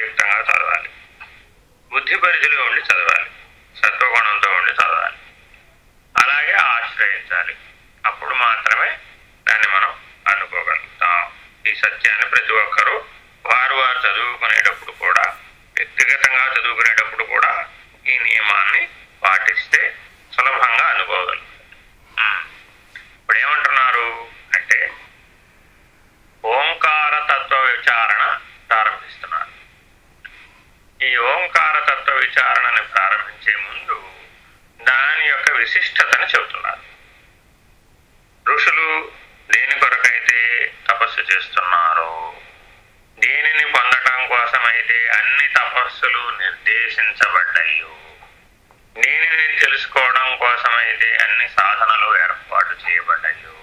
భావయుక్తంగా చదవాలి. బుద్ధి పరిధిలో ఉండి చదవాలి సత్వగుణంతో ఉండి చదవాలి. అలాగే ఆశ్రయించాలి. అప్పుడు మాత్రమే దాన్ని మనం అనుకోగలుగుతాం ఈ సత్యాన్ని ప్రతి ఒక్కరూ వారు వారు చదువుకునేటప్పుడు కూడా వ్యక్తిగతంగా చదువుకునేటప్పుడు కూడా ఈ నియమాన్ని పాటిస్తే సులభంగా అనుకోగలుగుతాం ఉమ్. ఇప్పుడు ఏమంటున్నారు అంటే ఓంకార తత్వ విచారణ ప్రారంభిస్తున్నారు ఈ ఓంకార తత్వ విచారణని ప్రారంభించే ముందు దాని యొక్క విశిష్టతను చెబుతున్నారు. ఋషులు దేని కొరకైతే తపస్సు చేస్తున్నారో దేనిని పొందటం కోసమైతే అన్ని తపస్సులు నిర్దేశించబడ్డాయో దేనిని తెలుసుకోవడం కోసమైతే అన్ని సాధనలు ఏర్పాటు చేయబడ్డాయో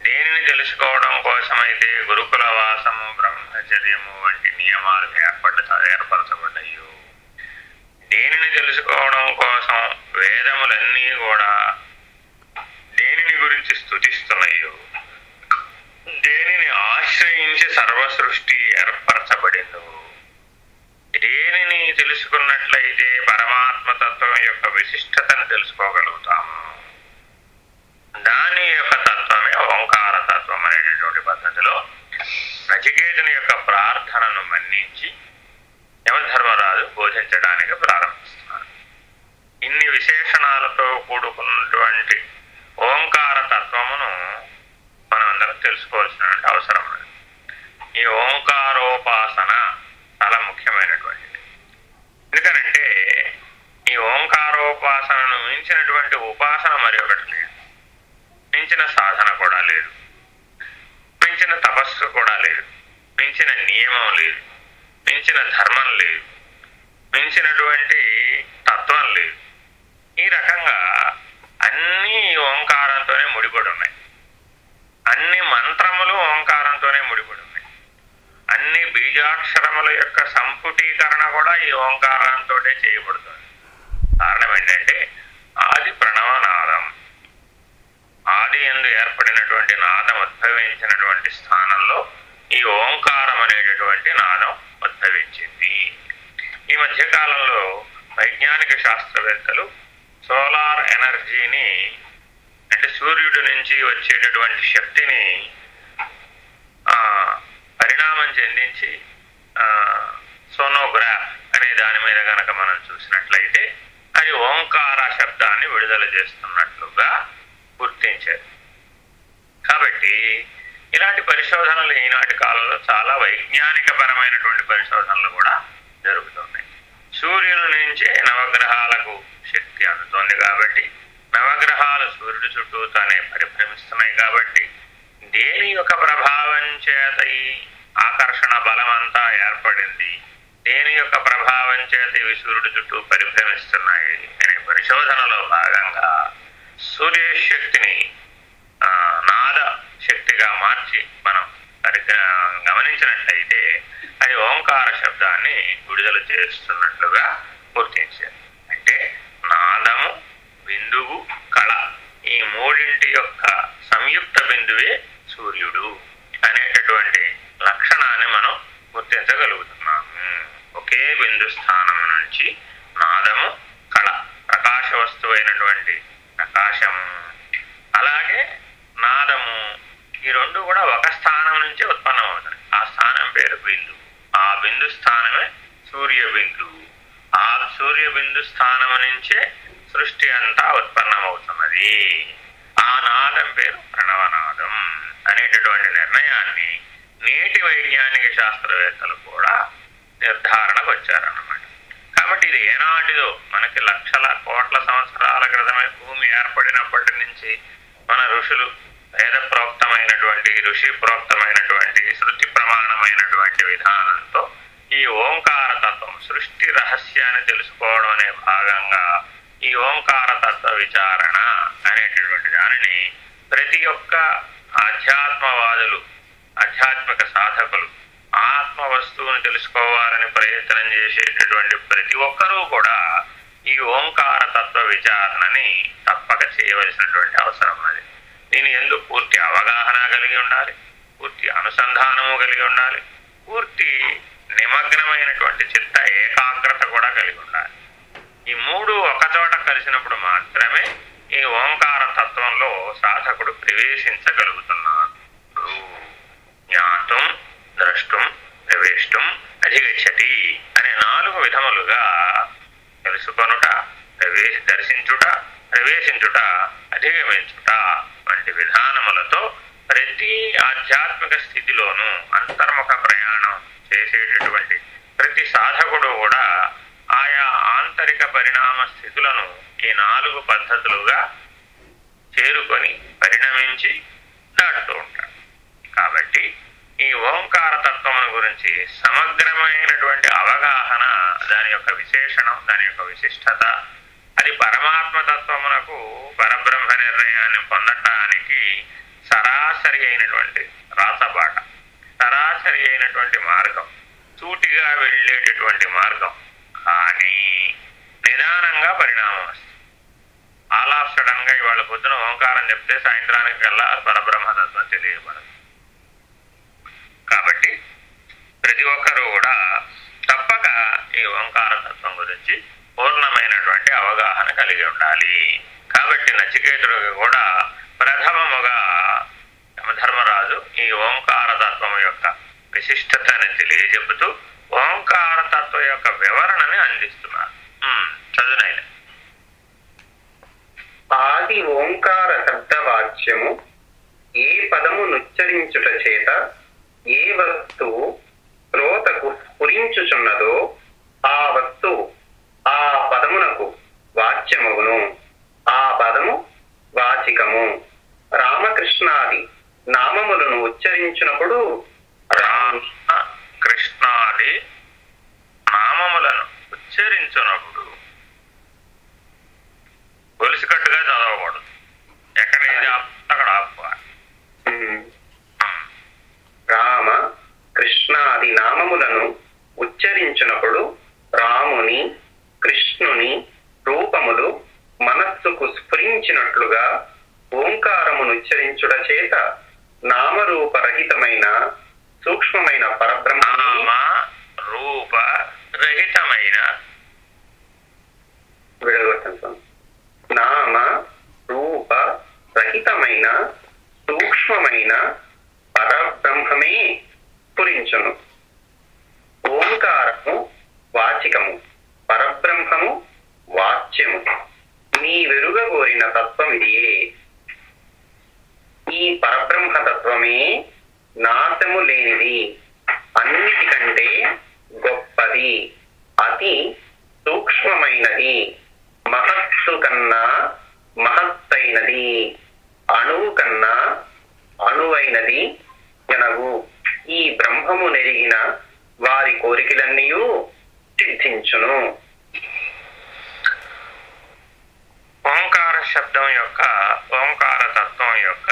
దేనిని తెలుసుకోవడం కోసమైతే గురుకుల వాసము బ్రహ్మచర్యము వంటి నియమాలు ఏర్పడ ఏర్పరచబడ్డాయో దేనిని తెలుసుకోవడం కోసం వేదములన్నీ కూడా దేనిని గురించి స్థుతిస్తున్నాయో దేనిని ఆశ్రయించి సర్వ సృష్టి ఏర్పరచబడిందో దేనిని తెలుసుకున్నట్లయితే పరమాత్మ తత్వం యొక్క విశిష్టతను తెలుసుకోగలుగుతాము దాని యొక్క తత్వమే ఓంకార తత్వం అనేటటువంటి పద్ధతిలో నచికేతుని యొక్క ప్రార్థనను మన్నించి యమధర్మరాజు బోధించడానికి ప్రారంభిస్తున్నారు. ఇన్ని విశేషణాలతో కూడుకున్నటువంటి ఓంకార తత్వమును మనమందరం తెలుసుకోవాల్సినటువంటి అవసరం ఉంది ఈ ఓంకారోపాసన చాలా ముఖ్యమైనటువంటిది. ఎందుకనంటే ఈ ఓంకారోపాసనను మించినటువంటి ఉపాసన మరి ఒకటి లేదు. మించిన సాధన కూడా లేదు. మించిన తపస్సు కూడా లేదు. మించిన నియమం లేదు. మించిన ధర్మం లేదు. మించినటువంటి తత్వం లేదు. ఈ రకంగా అన్నీ ఓంకారంతోనే ముడిపడి ఉన్నాయి. అన్ని మంత్రములు ఓంకారంతోనే ముడిపడి ఉన్నాయి. అన్ని బీజాక్షరముల యొక్క సంపుటీకరణ కూడా ఈ ఓంకారంతో చేయబడుతుంది. కారణం ఏంటంటే ఆది ప్రణవనాదం. ఆది ఎందు ఏర్పడినటువంటి నాదం ఉద్భవించినటువంటి స్థానంలో ఈ ఓంకారం అనేటటువంటి నాదం ఉద్భవించింది. ఈ మధ్యకాలంలో వైజ్ఞానిక శాస్త్రవేత్తలు సోలార్ ఎనర్జీని అంటే సూర్యుడి నుంచి వచ్చేటటువంటి శక్తిని ఆ, పరిణామం చెందించి సోనోగ్రాఫ్ అనే దాని మీద కనుక మనం చూసినట్లయితే అది ఓంకార శబ్దాన్ని విడుదల చేస్తున్నట్లుగా గుర్తించారు. కాబట్టి ఇలాంటి పరిశోధనలు ఈనాటి కాలంలో చాలా వైజ్ఞానిక పరమైనటువంటి పరిశోధనలు కూడా జరుగుతున్నాయి. సూర్యుని నుంచే నవగ్రహాలకు శక్తి అందుతోంది కాబట్టి నవగ్రహాలు సూర్యుడి చుట్టూతానే పరిభ్రమిస్తున్నాయి కాబట్టి దేని యొక్క ప్రభావం చేత ఈ ఆకర్షణ బలమంతా ఏర్పడింది? దేని యొక్క ప్రభావం చేత ఇవి సూర్యుడి చుట్టూ పరిభ్రమిస్తున్నాయి అనే పరిశోధనలో భాగంగా సూర్యశక్తిని ఆ, నాద శక్తిగా మార్చి మనం పరిగ గమనించినట్లయితే అది ఓంకార శబ్దాన్ని విడుదల చేస్తున్నట్లుగా గుర్తించారు. అంటే నాదము బిందువు కళ ఈ మూడింటి యొక్క సంయుక్త బిందువే సూర్యుడు అనేటటువంటి లక్షణాన్ని మనం గుర్తించగలుగుతున్నాము. ఒకే బిందు స్థానం నుంచి నాదము కళ ప్రకాశ వస్తువైనటువంటి ప్రకాశము అలాగే నాదము ఈ రెండు కూడా ఒక స్థానం నుంచే ఉత్పన్నమవుతాయి ఆ స్థానం పేరు బిందు ఆ బిందు స్థానమే సూర్య బిందువు ఆ సూర్య బిందు స్థానం నుంచే సృష్టి అంతా ఉత్పన్నమవుతున్నది. ఆ నాదం పేరు ప్రణవనాదం అనేటటువంటి నిర్ణయాన్ని నేటి వైజ్ఞానిక శాస్త్రవేత్తలు కూడా నిర్ధారణకు వచ్చారన్నమాట. కాబట్టి ఇది ఏనాటిదో మనకి లక్షల కోట్ల సంవత్సరాల క్రితమే భూమి ఏర్పడినప్పటి నుంచి మన ఋషులు వేద ప్రోక్తమైనటువంటి ఋషి ప్రోక్తమైనటువంటి శృతి ప్రమాణమైనటువంటి విధానంతో ఈ ఓంకార తత్వం సృష్టి రహస్యాన్ని తెలుసుకోవడం అనే భాగంగా ఈ ఓంకార తత్వ విచారణ అనేటటువంటి దానిని ప్రతి ఒక్క ఆధ్యాత్మవాదులు ఆధ్యాత్మిక సాధకులు ఆత్మ వస్తువుని తెలుసుకోవాలని ప్రయత్నం చేసేటటువంటి ప్రతి ఒక్కరూ కూడా ఈ ఓంకార తత్వ విచారణని తప్పక చేయవలసినటువంటి అవసరం అది. దీని ఎందుకు పూర్తి అవగాహన కలిగి ఉండాలి పూర్తి అనుసంధానము కలిగి ఉండాలి పూర్తి నిమగ్నమైనటువంటి చిత్త ఏకాగ్రత కూడా కలిగి ఉండాలి. ఈ మూడు ఒకచోట కలిసినప్పుడు మాత్రమే ఈ ఓంకార తత్వంలో సాధకుడు ప్రవేశించగలుగుతున్నాడు. జ్ఞాతం ద్రష్టం ప్రవేష్టం అధిగచ్చతి అనే నాలుగు విధములుగా తెలుసుకొనుట ప్రవేశ దర్శించుట ప్రవేశించుట అధిగమించుట వంటి విధానములతో ప్రతి ఆధ్యాత్మిక స్థితిలోనూ అంతర్ముఖ ప్రయాణం చేసేటటువంటి ప్రతి సాధకుడు కూడా ఆయా ఆంతరిక పరిణామ స్థితులను ఈ నాలుగు పద్ధతులుగా చేరుకొని పరిణమించి దాటుతూ ఉంటాడు. కాబట్టి ఈ ఓంకార తత్వమును గురించి సమగ్రమైనటువంటి అవగాహన దాని యొక్క విశేషణం దాని యొక్క విశిష్టత అది పరమాత్మ తత్వమునకు పరబ్రహ్మ నిర్ణయాన్ని పొందటానికి సరాసరి అయినటువంటి రాసబాట సరాసరి అయినటువంటి మార్గం. సూటిగా వెళ్ళేటటువంటి మార్గం. కానీ నిదానంగా పరిణామం వస్తుంది. అలా సడన్గా ఇవాళ పొద్దున ఓంకారం చెప్తే సాయంత్రానికి కల్లా పరబ్రహ్మతత్వం తెలియబడదు కాబట్టి ప్రతి ఒక్కరూ కూడా తప్పక ఈ ఓంకార తత్వం గురించి పూర్ణమైనటువంటి అవగాహన కలిగి ఉండాలి. కాబట్టి నచికేతుడికి కూడా ప్రథమముగా యమధర్మరాజు ఈ ఓంకార తత్వం యొక్క విశిష్టతని తెలియజెబుతూ ఓంకార తత్వం యొక్క వివరణని అందిస్తున్నారు. చదునైన ఆది ఓంకార శబ్దవాచ్యము ఏ పదము నుచ్చరించుట చేత ఏ వస్తువు శ్రోతకు స్ఫురించుచున్నదో ఆ వస్తువు ఆ పదమునకు వాచ్యమును ఆ పదము వాచికము. రామకృష్ణాది నామములను ఉచ్చరించినప్పుడు రామ్ కృష్ణాది నామములను ఉచ్చరించినప్పుడు గొలుసుకట్టుగా చదవకూడదు. ఎక్కడ ఏది అక్కడ ఉమ్, రామ కృష్ణాది నామములను ఉచ్చరించినప్పుడు రాముని కృష్ణుని రూపములు మనస్సుకు స్ఫురించినట్లుగా ఓంకారమును ఉచ్చరించుట చేత నామరూపరహితమైన సూక్ష్మమైన పరబ్రహ్మ రూప రహితమైన. నామ రూప రహితమైన సూక్ష్మమైన పరబ్రహ్మమే స్ఫురించును. ఓంకారము వాచికము. పరబ్రహ్మము వాచ్యము. నీ వెరుగ కోరిన తత్వం ఇదియే ఈ పరబ్రహ్మ తత్వమే నాశము లేనిది అన్నిటికంటే గొప్పది. అతి సూక్ష్మమైనది. మహత్తు కన్నా మహత్తైనది. అణువు కన్నా అణువైనది జనవు ఈ బ్రహ్మము నెరిగిన వారి కోరికలన్నీ సిద్ధించును. ఓంకార శబ్దం యొక్క ఓంకార తత్వం యొక్క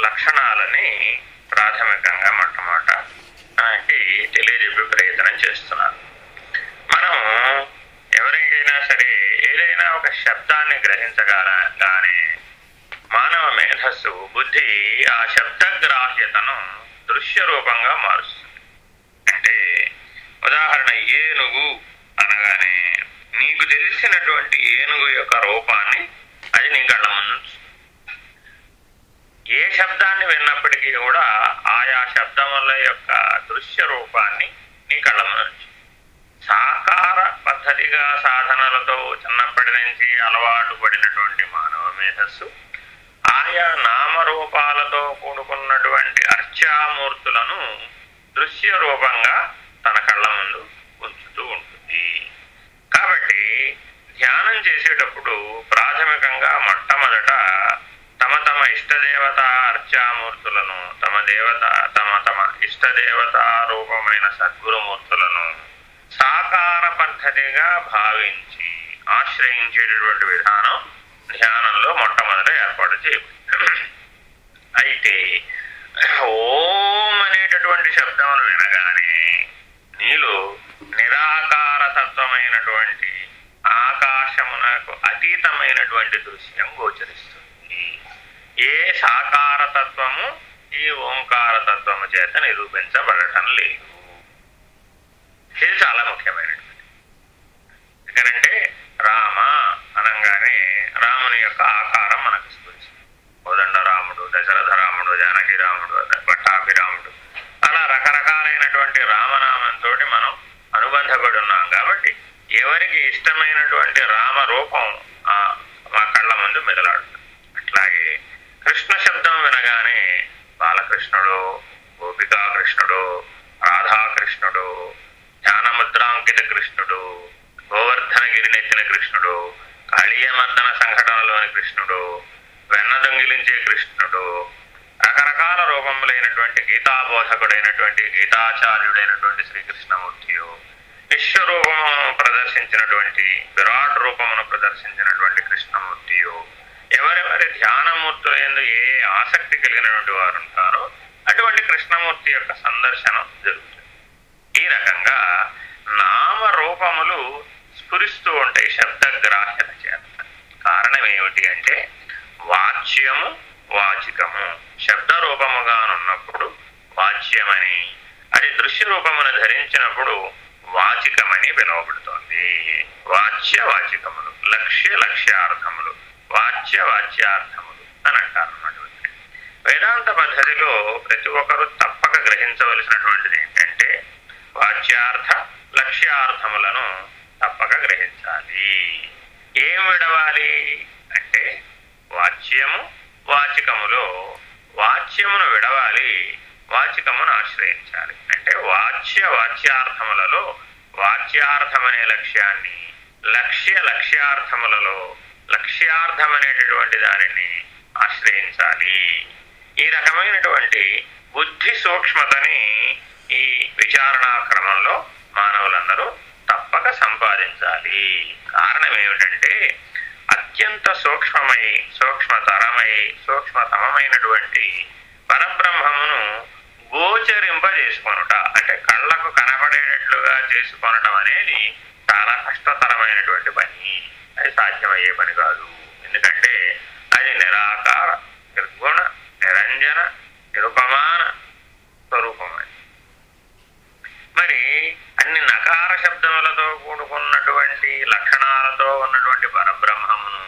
లక్షణాలని ప్రాథమికంగా మొట్టమొదట మనకి తెలియజెప్పే ప్రయత్నం చేస్తున్నాను. మనం ఎవరికైనా సరే ఏదైనా ఒక శబ్దాన్ని గ్రహించగానే మానవ మేధస్సు బుద్ధి ఆ శబ్దగ్రాహ్యతను దృశ్య రూపంగా మారుస్తుంది. అంటే ఉదాహరణ ఏనుగు అనగానే నీకు తెలిసినటువంటి ఏనుగు యొక్క రూపాన్ని అది నీ కళ్ళ ముందు ఏ శబ్దాన్ని విన్నప్పటికీ కూడా ఆయా శబ్దముల యొక్క దృశ్య రూపాన్ని నీ కళ్ళ ముందు సాకార పద్ధతిగా సాధనలతో చిన్నప్పటి నుంచి అలవాటు పడినటువంటి మానవ మేధస్సు ఆయా నామరూపాలతో కూడుకున్నటువంటి అర్చామూర్తులను దృశ్య రూపంగా తన కళ్ళ ముందు ఉంచుతూ ఉంటుంది. కాబట్టి ధ్యానం చేసేటప్పుడు ప్రాథమికంగా మొట్టమొదట తమ తమ ఇష్టదేవత అర్చామూర్తులను తమ దేవత తమ తమ ఇష్టదేవత రూపమైన సద్గురుమూర్తులను సాకార పద్ధతిగా భావించి ఆశ్రయించేటటువంటి విధానం ధ్యానంలో మొట్టమొదట ఏర్పాటు చేయబడింది. అయితే ఓం అనేటటువంటి శబ్దమును వినగానే నీలో నిరాకార తత్వమైనటువంటి ఆకాశమునకు అతీతమైనటువంటి దృశ్యం గోచరిస్తుంది. ఏ సాకార తత్వము ఈ ఓంకార తత్వము చేత నిరూపించబడటం లేదు. ఇది చాలా ముఖ్యమైనటువంటి ఎందుకంటే రామ అనగానే రాముని యొక్క ఆకారం మనకు స్ఫురిస్తుంది కోదండ రాముడు దశరథ రాముడు జానకి రాముడు పట్టాభిరాముడు. అలా రకరకాలైనటువంటి రామనామంతో మనం అనుబంధపడి ఉన్నాం కాబట్టి ఎవరికి ఇష్టమైనటువంటి రామ రూపం ఆ మా కళ్ళ ముందు మెదలాడు అట్లాగే కృష్ణ శబ్దం వినగానే బాలకృష్ణుడు గోపికా కృష్ణుడు రాధాకృష్ణుడు ధ్యానముద్రాంకిత కృష్ణుడు గోవర్ధనగిరినెత్తిన కృష్ణుడు కాళీయమర్దన సంఘటనలోని కృష్ణుడు వెన్న దొంగిలించే కృష్ణుడు రకరకాల రూపములైనటువంటి గీతాబోధకుడైనటువంటి గీతాచార్యుడైనటువంటి శ్రీకృష్ణమూర్తియు విశ్వరూపము ప్రదర్శించినటువంటి విరాట్ రూపమును ప్రదర్శించినటువంటి కృష్ణమూర్తియు ఎవరెవరి ధ్యానమూర్తులందు ఏ ఆసక్తి కలిగినటువంటి వారు ఉంటారో అటువంటి కృష్ణమూర్తి యొక్క సందర్శనం జరుగుతుంది. ఈ రకంగా నామ రూపములు స్ఫురిస్తూ ఉంటాయి శబ్దగ్రాహ్యత చేత. కారణం ఏమిటి అంటే వాచ్యము వాచికము. శబ్ద రూపముగానున్నప్పుడు వాచ్యమని అది దృశ్య రూపమును ధరించినప్పుడు వాచికమని పిలువబడుతోంది వాచ్య వాచికములు లక్ష్య లక్ష్యార్థములు వాచ్య వాచ్యార్థములు అని అంటారు వేదాంత పద్ధతిలో ప్రతి ఒక్కరూ తప్పక గ్రహించవలసినటువంటిది ఏంటంటే వాచ్యార్థ లక్ష్యార్థములను తప్పక గ్రహించాలి. ఏం విడవాలి? అంటే వాచ్యము వాచికములో వాచ్యమును విడవాలి వాచికమును ఆశ్రయించాలి. అంటే వాచ్య వాచ్యార్థములలో వాచ్యార్థమనే లక్ష్యాన్ని లక్ష్య లక్ష్యార్థములలో లక్ష్యార్థమనేటటువంటి దానిని ఆశ్రయించాలి. ఈ రకమైనటువంటి బుద్ధి సూక్ష్మతని ఈ విచారణా క్రమంలో మానవులందరూ తప్పక సంపాదించాలి. కారణం ఏమిటంటే అత్యంత సూక్ష్మమై సూక్ష్మతరమై సూక్ష్మతమమైనటువంటి పరబ్రహ్మమును గోచరింపజేసుకొనుట అంటే కళ్ళకు కనబడేటట్లుగా చేసుకొనటం అనేది చాలా కష్టతరమైనటువంటి పని. అది సాధ్యమయ్యే పని కాదు. ఎందుకంటే అది నిరాకార నిర్గుణ నిరంజన నిరుపమాన స్వరూపమని మరి అన్ని నకార శబ్దములతో కూడుకున్నటువంటి లక్షణాలతో ఉన్నటువంటి పరబ్రహ్మమును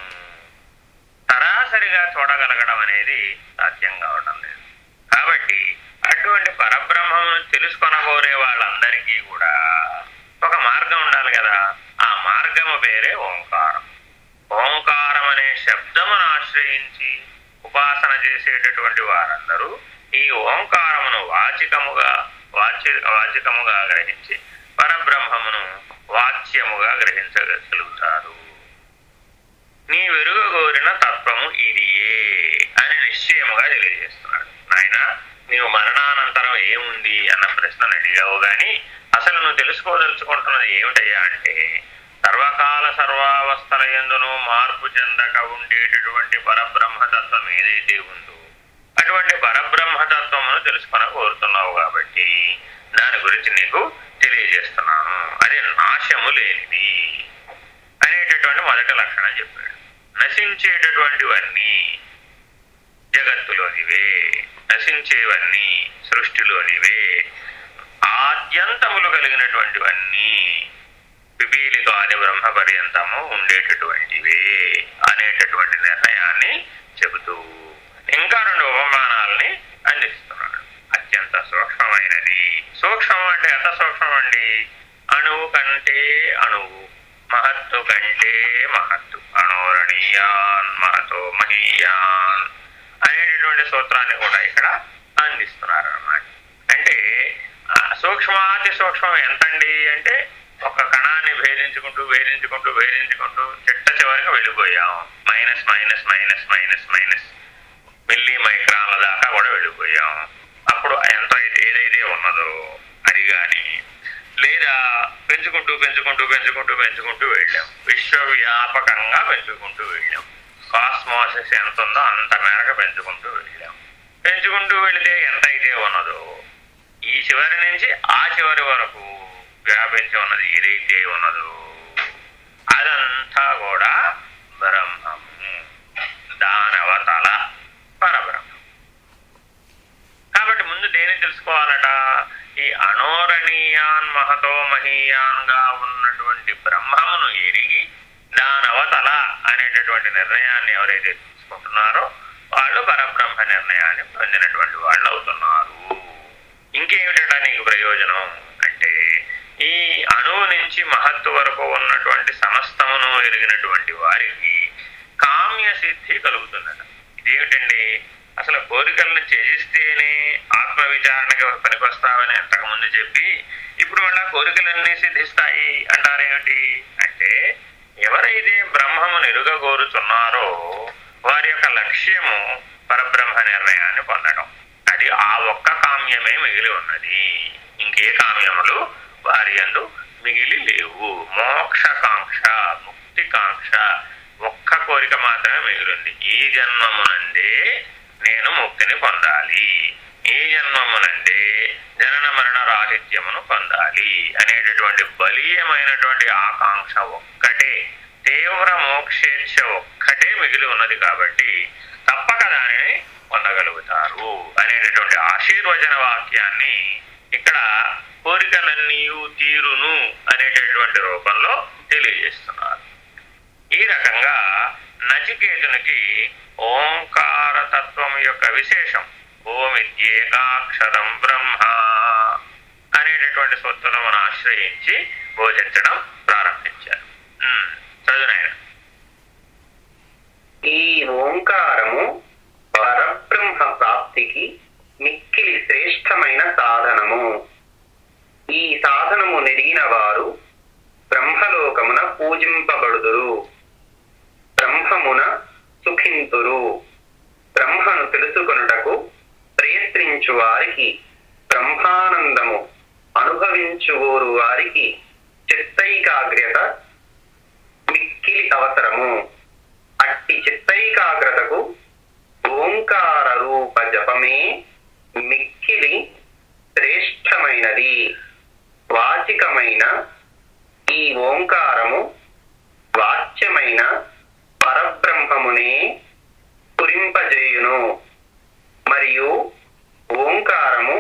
సరాసరిగా చూడగలగడం అనేది సాధ్యం కావడం లేదు కాబట్టి అటువంటి పరబ్రహ్మమును తెలుసుకొనబోరే వాళ్ళందరికీ కూడా ఒక మార్గం ఉండాలి కదా ఆ మార్గము పేరే ఓంకారం ఓంకారం అనే శబ్దమును ఆశ్రయించి ఉపాసన చేసేటటువంటి వారందరూ ఈ ఓంకారమును వాచికముగా వాచి వాచికముగా గ్రహించి పరబ్రహ్మమును వాచ్యముగా గ్రహించగలుగుతారు. నీ వెరుగగోరిన తత్వము ఇదియే అని నిశ్చయముగా తెలియజేస్తున్నాడు. నాయన నీవు మరణానంతరం ఏముంది అన్న ప్రశ్నను అడిగావు గాని అసలు నువ్వు తెలుసుకోదలుచుకుంటున్నది ఏమిటయ్యా అంటే సర్వకాల సర్వావస్థల ఎందును మార్పు చెందక ఉండేటటువంటి పరబ్రహ్మతత్వం ఏదైతే ఉందో అటువంటి పరబ్రహ్మతత్వమును తెలుసుకొని కోరుతున్నావు కాబట్టి దాని గురించి నీకు తెలియజేస్తున్నాను. అది నాశము లేనిది అనేటటువంటి మొదటి లక్షణం చెప్పాడు. నశించేటటువంటివన్నీ జగత్తులోనివే నశించేవన్నీ సృష్టిలోనివే ఆద్యంతములు కలిగినటువంటివన్నీ పిపీలికాది బ్రహ్మ పర్యంతము ఉండేటటువంటివే అనేటటువంటి నిర్ణయాన్ని చెబుతూ ఇంకా రెండు ఉపమానాలని అందిస్తున్నాడు. అత్యంత సూక్ష్మమైనది. సూక్ష్మం అంటే ఎంత సూక్ష్మం అండి? అణువు కంటే అణువు మహత్తు కంటే మహత్తు అణోరణీయాన్ మహతో మహీయాన్ అనేటటువంటి సూత్రాన్ని కూడా ఇక్కడ అందిస్తున్నారు అన్నమాట అంటే సూక్ష్మాతి సూక్ష్మం ఎంతండి అంటే ఒక కణ వేధించుకుంటూ వేధించుకుంటూ వేధించుకుంటూ చిట్ట చివరికి వెళ్ళిపోయాం. Minus minus minus minus minus. Milli మైక్రాన్ల దాకా కూడా వెళ్ళిపోయాం. అప్పుడు ఎంత అయితే ఏదైతే ఉన్నదో అది కానీ లేదా పెంచుకుంటూ పెంచుకుంటూ పెంచుకుంటూ పెంచుకుంటూ వెళ్ళాం. విశ్వవ్యాపకంగా పెంచుకుంటూ వెళ్ళాం. కాస్మోసిస్ ఎంత ఉందో అంత మేరకు పెంచుకుంటూ వెళ్ళాం. పెంచుకుంటూ వెళితే ఎంత అయితే ఉన్నదో ఈ చివరి నుంచి ఆ చివరి వరకు వ్యాపించి ఉన్నది ఏదైతే ఉన్నదో. అదంతా కూడా బ్రహ్మము. దానవతల పరబ్రహ్మం. కాబట్టి ముందు దేని తెలుసుకోవాలట? ఈ అనోరణీయాన్ మహతో మహీయాన్గా ఉన్నటువంటి బ్రహ్మమును ఎరిగి దానవతల అనేటటువంటి నిర్ణయాన్ని ఎవరైతే తీసుకుంటున్నారో వాళ్ళు పరబ్రహ్మ నిర్ణయాన్ని పొందినటువంటి వాళ్ళు అవుతున్నారు ఇంకేమిటట నీకు ప్రయోజనం? అంటే ఈ అణువు నుంచి మహత్తు వరకు ఉన్నటువంటి సమస్తమును ఎరిగినటువంటి వారికి కామ్య సిద్ధి కలుగుతుందట. ఇదేమిటండి? అసలు కోరికలను త్యజిస్తేనే ఆత్మ విచారణకి పనికొస్తావని అంతకుముందు చెప్పి ఇప్పుడు మళ్ళా కోరికలన్నీ సిద్ధిస్తాయి అంటారేమిటి? అంటే ఎవరైతే బ్రహ్మమును ఎరుగగోరుతున్నారో వారి యొక్క లక్ష్యము పరబ్రహ్మ నిర్ణయాన్ని పొందడం. అది ఆ ఒక్క కామ్యమే మిగిలి ఉన్నది. ఇంకే కామ్యములు వారి యందు మిగిలి లేవు. మోక్షకాంక్ష ముక్తికాంక్ష ఒక్క కోరిక మాత్రమే మిగిలింది. ఈ జన్మమునందే నేను ముక్తిని పొందాలి. ఈ జన్మమునందే జనన మరణ రాహిత్యమును పొందాలి అనేటటువంటి బలీయమైనటువంటి ఆకాంక్ష ఒక్కటే తీవ్ర మోక్షేచ్ఛ ఒక్కటే మిగిలి ఉన్నది కాబట్టి తప్పక దానిని పొందగలుగుతారు అనేటటువంటి ఆశీర్వచన వాక్యాన్ని ఇక్కడ కోరికలన్నీ తీరును అనేటటువంటి రూపంలో తెలియజేస్తున్నారు. ఈ రకంగా నచికేతునికి ఓంకార తత్వం యొక్క విశేషం ఓమిత్యేకాక్షరం బ్రహ్మ అనేటటువంటి సూత్రమును ఆశ్రయించి బోధించడం ప్రారంభించారు. ఉమ్, ఈ ఓంకారము పరబ్రహ్మ ప్రాప్తికి మిక్కిలి శ్రేష్టమైన సాధనము. ఈ సాధనము నెరిగిన వారు బ్రహ్మలోకమున పూజింపబడుదురు. బ్రహ్మమున సుఖింతురు. బ్రహ్మను తెలుసుకొనుటకు ప్రయత్నించు వారికి బ్రహ్మానందము. అనుభవించువోరు వారికి చిత్తైకాగ్రత మిక్కిలి అవసరము. అట్టి చిత్తైకాగ్రతకు ఓంకార రూప జపమే మిక్కిలి శ్రేష్టమైనది. వాచికమైన ఈ ఓంకారము వాచ్యమైన పరబ్రహ్మమునే పురింపజేయును మరియు ఓంకారము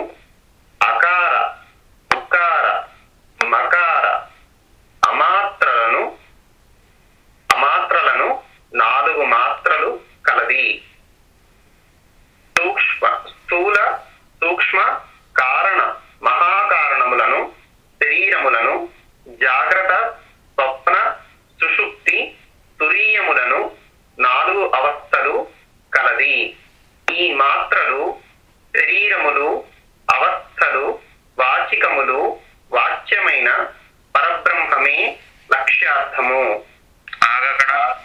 మనము ఆగకడ.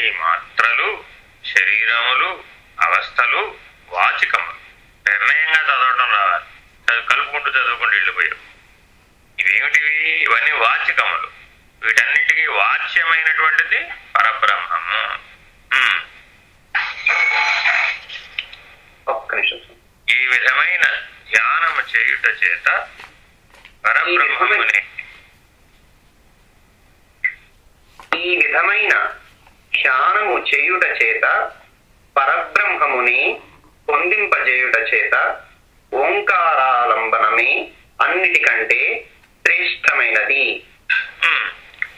ఈ మాత్రలు శరీరములు అవస్థలు వాచికములు. నిర్ణయంగా చదవటం రావాలి. కలుపుకుంటూ చదువుకుంటూ వెళ్ళిపోయాం ఇవేమిటివి? ఇవన్నీ వాచికములు. వీటన్నిటికీ వాచ్యమైనటువంటిది పరబ్రహ్మము. ఈ విధమైన ధ్యానము చేయుట చేత పరబ్రహ్మమునే ఈ విధమైన ధ్యానము చేయుట చేత పరబ్రహ్మముని పొందింపజేయుట చేత ఓంకారాలంబనమే అన్నిటికంటే శ్రేష్టమైనది.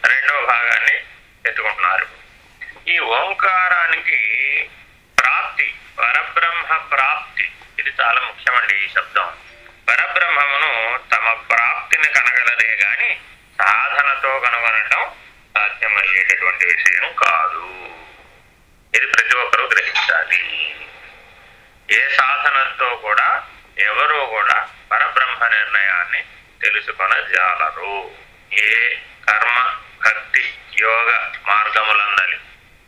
రెండవ భాగాన్ని ఎత్తుకుంటున్నారు. ఈ ఓంకారానికి ప్రాప్తి పరబ్రహ్మ ప్రాప్తి ఇది చాలా ముఖ్యమండి ఈ శబ్దం. పరబ్రహ్మమును తమ ప్రాప్తిని కనగలదే గాని సాధనతో కనుగొనటం సాధ్యమయ్యేటటువంటి విషయం కాదు. ఇది ప్రతి ఒక్కరూ గ్రహించాలి. ఏ సాధనంతో కూడా ఎవరూ కూడా పరబ్రహ్మ నిర్ణయాన్ని తెలుసుకొనజాలరు. ఏ కర్మ భక్తి యోగ మార్గములందరి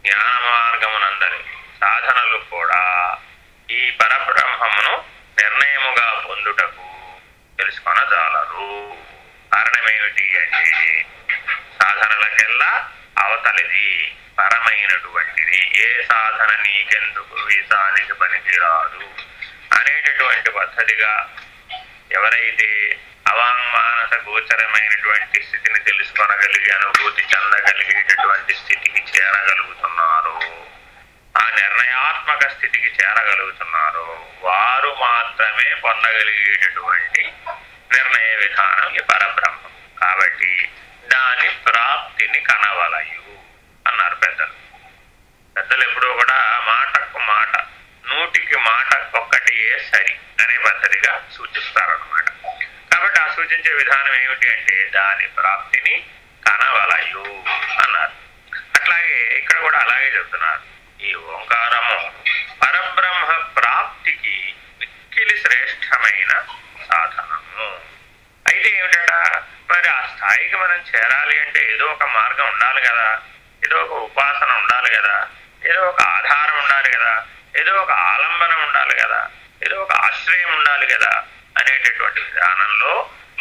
జ్ఞాన మార్గమునందరి సాధనలు కూడా ఈ పరబ్రహ్మమును నిర్ణయముగా పొందుటకు తెలుసుకొనజాలరు. కారణమేమిటి అంటే సాధనలకెల్లా అవతలిది పరమైనటువంటిది. ఏ సాధన నీకెందుకు? వీసానికి పనికిరాదు అనేటటువంటి పద్ధతిగా ఎవరైతే అవాంగ్మానస గోచరమైనటువంటి స్థితిని తెలుసుకొనగలిగి అనుభూతి చెందగలిగేటటువంటి స్థితికి చేరగలుగుతున్నారో ఆ నిర్ణయాత్మక స్థితికి చేరగలుగుతున్నారో వారు మాత్రమే పొందగలిగేటటువంటి నిర్ణయ విధానం ఈ పరబ్రహ్మం. కాబట్టి దాని ప్రాప్తిని కనవలయు అన్నారు పెద్దలు. పెద్దలు ఎప్పుడూ కూడా మాటకు మాట నూటికి మాట ఒక్కటియే సరి అనే పద్ధతిగా సూచిస్తారనమాట కాబట్టి ఆ సూచించే విధానం ఏమిటి అంటే దాని ప్రాప్తిని కనవలయు అన్నారు. అట్లాగే ఇక్కడ కూడా అలాగే చెప్తున్నారు. ఈ ఓంకారము పరబ్రహ్మ ప్రాప్తికి మిక్కిలి శ్రేష్టమైన సాధనము. అయితే ఏమిటంట మరి ఆ స్థాయికి మనం చేరాలి అంటే ఏదో ఒక మార్గం ఉండాలి కదా. ఏదో ఒక ఉపాసన ఉండాలి కదా. ఏదో ఒక ఆధారం ఉండాలి కదా. ఏదో ఒక ఆలంబనం ఉండాలి కదా. ఏదో ఒక ఆశ్రయం ఉండాలి కదా అనేటటువంటి విధానంలో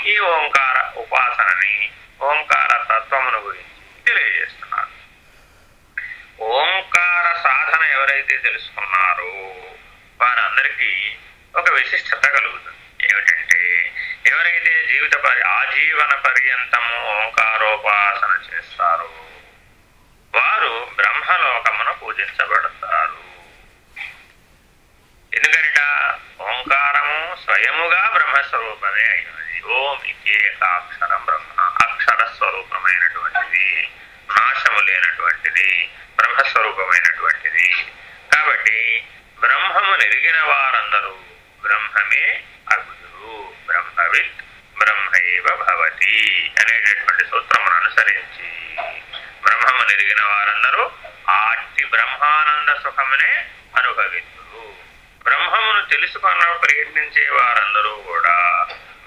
ఈ ఓంకార ఉపాసనని ఓంకార తత్వమును గురించి తెలియజేస్తున్నారు ఓంకార సాధన ఎవరైతే తెలుసుకున్నారో వారందరికీ ఒక విశిష్టత కలుగుతుంది. ఏమిటంటే ఎవరైతే జీవిత పరి ఆజీవన పర్యంతము ఓంకారోపాసన చేస్తారో వారు బ్రహ్మలోకమున పూజించబడతారు. ఎందుకంట ఓంకారము స్వయముగా బ్రహ్మస్వరూపమే అయినది. ఓం ఇకేకాక్షరం బ్రహ్మ అక్షర స్వరూపమైనటువంటిది నాశము లేనటువంటిది బ్రహ్మస్వరూపమైనటువంటిది. కాబట్టి బ్రహ్మము నెరిగిన వారందరూ బ్రహ్మమే అగుదురు బ్రహ్మము వారందరూ ఆట్టి బ్రహ్మానంద సుఖమునే అనుభవించురు బ్రహ్మమును తెలుసుకొన ప్రయత్నించే వారందరూ కూడా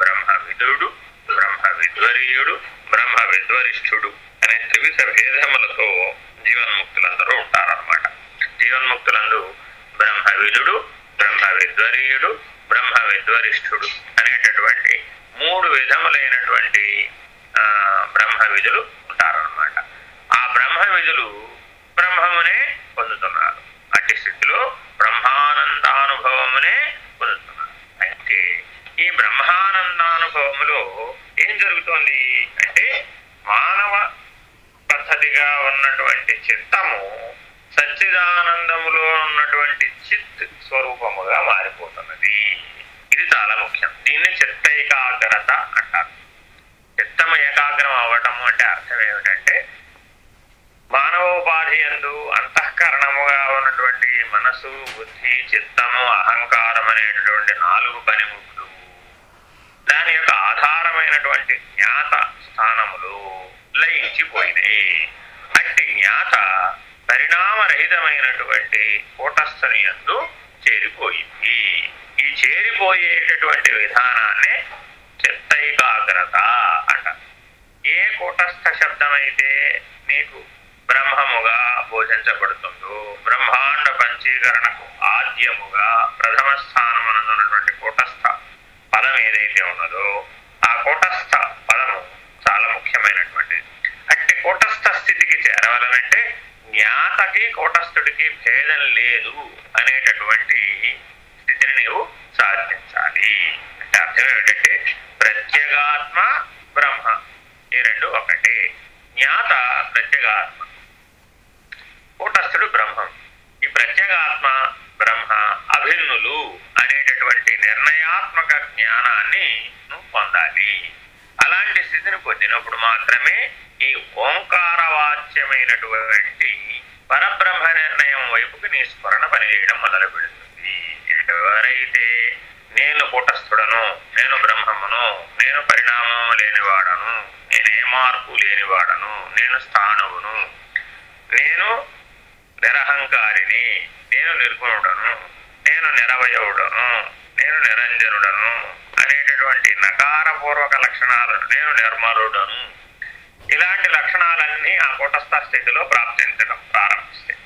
బ్రహ్మ విదుడు బ్రహ్మ విద్వరీయుడు బ్రహ్మ విద్వరిష్ఠుడు అనే త్రివిధ భేదములతో జీవన్ముక్తులందరూ ఉంటారన్నమాట. జీవన్ముక్తులందు బ్రహ్మ విదుడు బ్రహ్మ విద్వరీయుడు బ్రహ్మ విద్వరిష్ఠుడు అనేటటువంటి మూడు విధములైనటువంటి ఆ, బ్రహ్మ విధులు ఉంటారన్నమాట ఆ బ్రహ్మ విధులు బ్రహ్మమునే పొందుతున్నారు అట్టి స్థితిలో బ్రహ్మానందానుభవమునే పొందుతున్నారు అయితే ఈ బ్రహ్మానందానుభవములో ఏం జరుగుతోంది అంటే మానవ పద్ధతిగా ఉన్నటువంటి చిత్తము సచ్చిదానందములో ఉన్నటువంటి చిత్ స్వరూపముగా మారిపోతున్నది ఇది చాలా ముఖ్యం దీన్ని చిత్తైకాగ్రత అంటారు చిత్తము ఏకాగ్రం అవ్వటము అంటే అర్థం ఏమిటంటే మానవోపాధి ఎందు అంతఃకరణముగా ఉన్నటువంటి మనసు బుద్ధి చిత్తము అహంకారం అనేటటువంటి నాలుగు పనిముట్లు దాని యొక్క ఆధారమైనటువంటి జ్ఞాత స్థానములు లయించిపోయినాయి అట్టి జ్ఞాత పరిణామరహితమైనటువంటి కూటస్థని యందు చేరిపోయింది ఈ చేరిపోయేటటువంటి విధానాన్నే చిత్తైకాగ్రత అంట ఏ కూటస్థ శబ్దమైతే మీకు బ్రహ్మముగా బోధించబడుతుందో బ్రహ్మాండ పంచీకరణకు ఆద్యముగా ప్రథమ స్థానమునందున్నటువంటి కూటస్థ పదం ఏదైతే ఉన్నదో ఆ కూటస్థ పదము చాలా అంటే జ్ఞాతకి కూటస్థుడికి భేదం లేదు అనేటటువంటి స్థితిని నీవు సాధించాలి. అంటే అర్థం ఏమిటంటే ప్రత్యేగాత్మ బ్రహ్మ. ఈ రెండు ఒకటే. జ్ఞాత ప్రత్యేగాత్మ. కూటస్థుడు బ్రహ్మం. ఈ ప్రత్యేగాత్మ బ్రహ్మ అభిన్నులు అనేటటువంటి నిర్ణయాత్మక జ్ఞానాన్ని నువ్వు పొందాలి. అలాంటి స్థితిని పొందినప్పుడు మాత్రమే ఈ ఓంకారవాచ్యమైనటువంటి పరబ్రహ్మ నిర్ణయం వైపుకి నీ స్మరణ పనిచేయడం మొదలు పెడుతుంది ఎవరైతే నేను కూటస్థుడను నేను బ్రహ్మమును నేను పరిణామం లేనివాడను నేనే మార్పు లేనివాడను నేను స్థానువును నేను నిరహంకారిని నేను నిర్గుణుడను నేను నిరవయవుడను నేను నిరంజనుడను అనేటటువంటి నకారపూర్వక లక్షణాలను నేను నిర్మలుడను. ఇలాంటి లక్షణాలన్నీ ఆ కూటస్థ స్థితిలో ప్రాప్తించడం ప్రారంభిస్తాయి.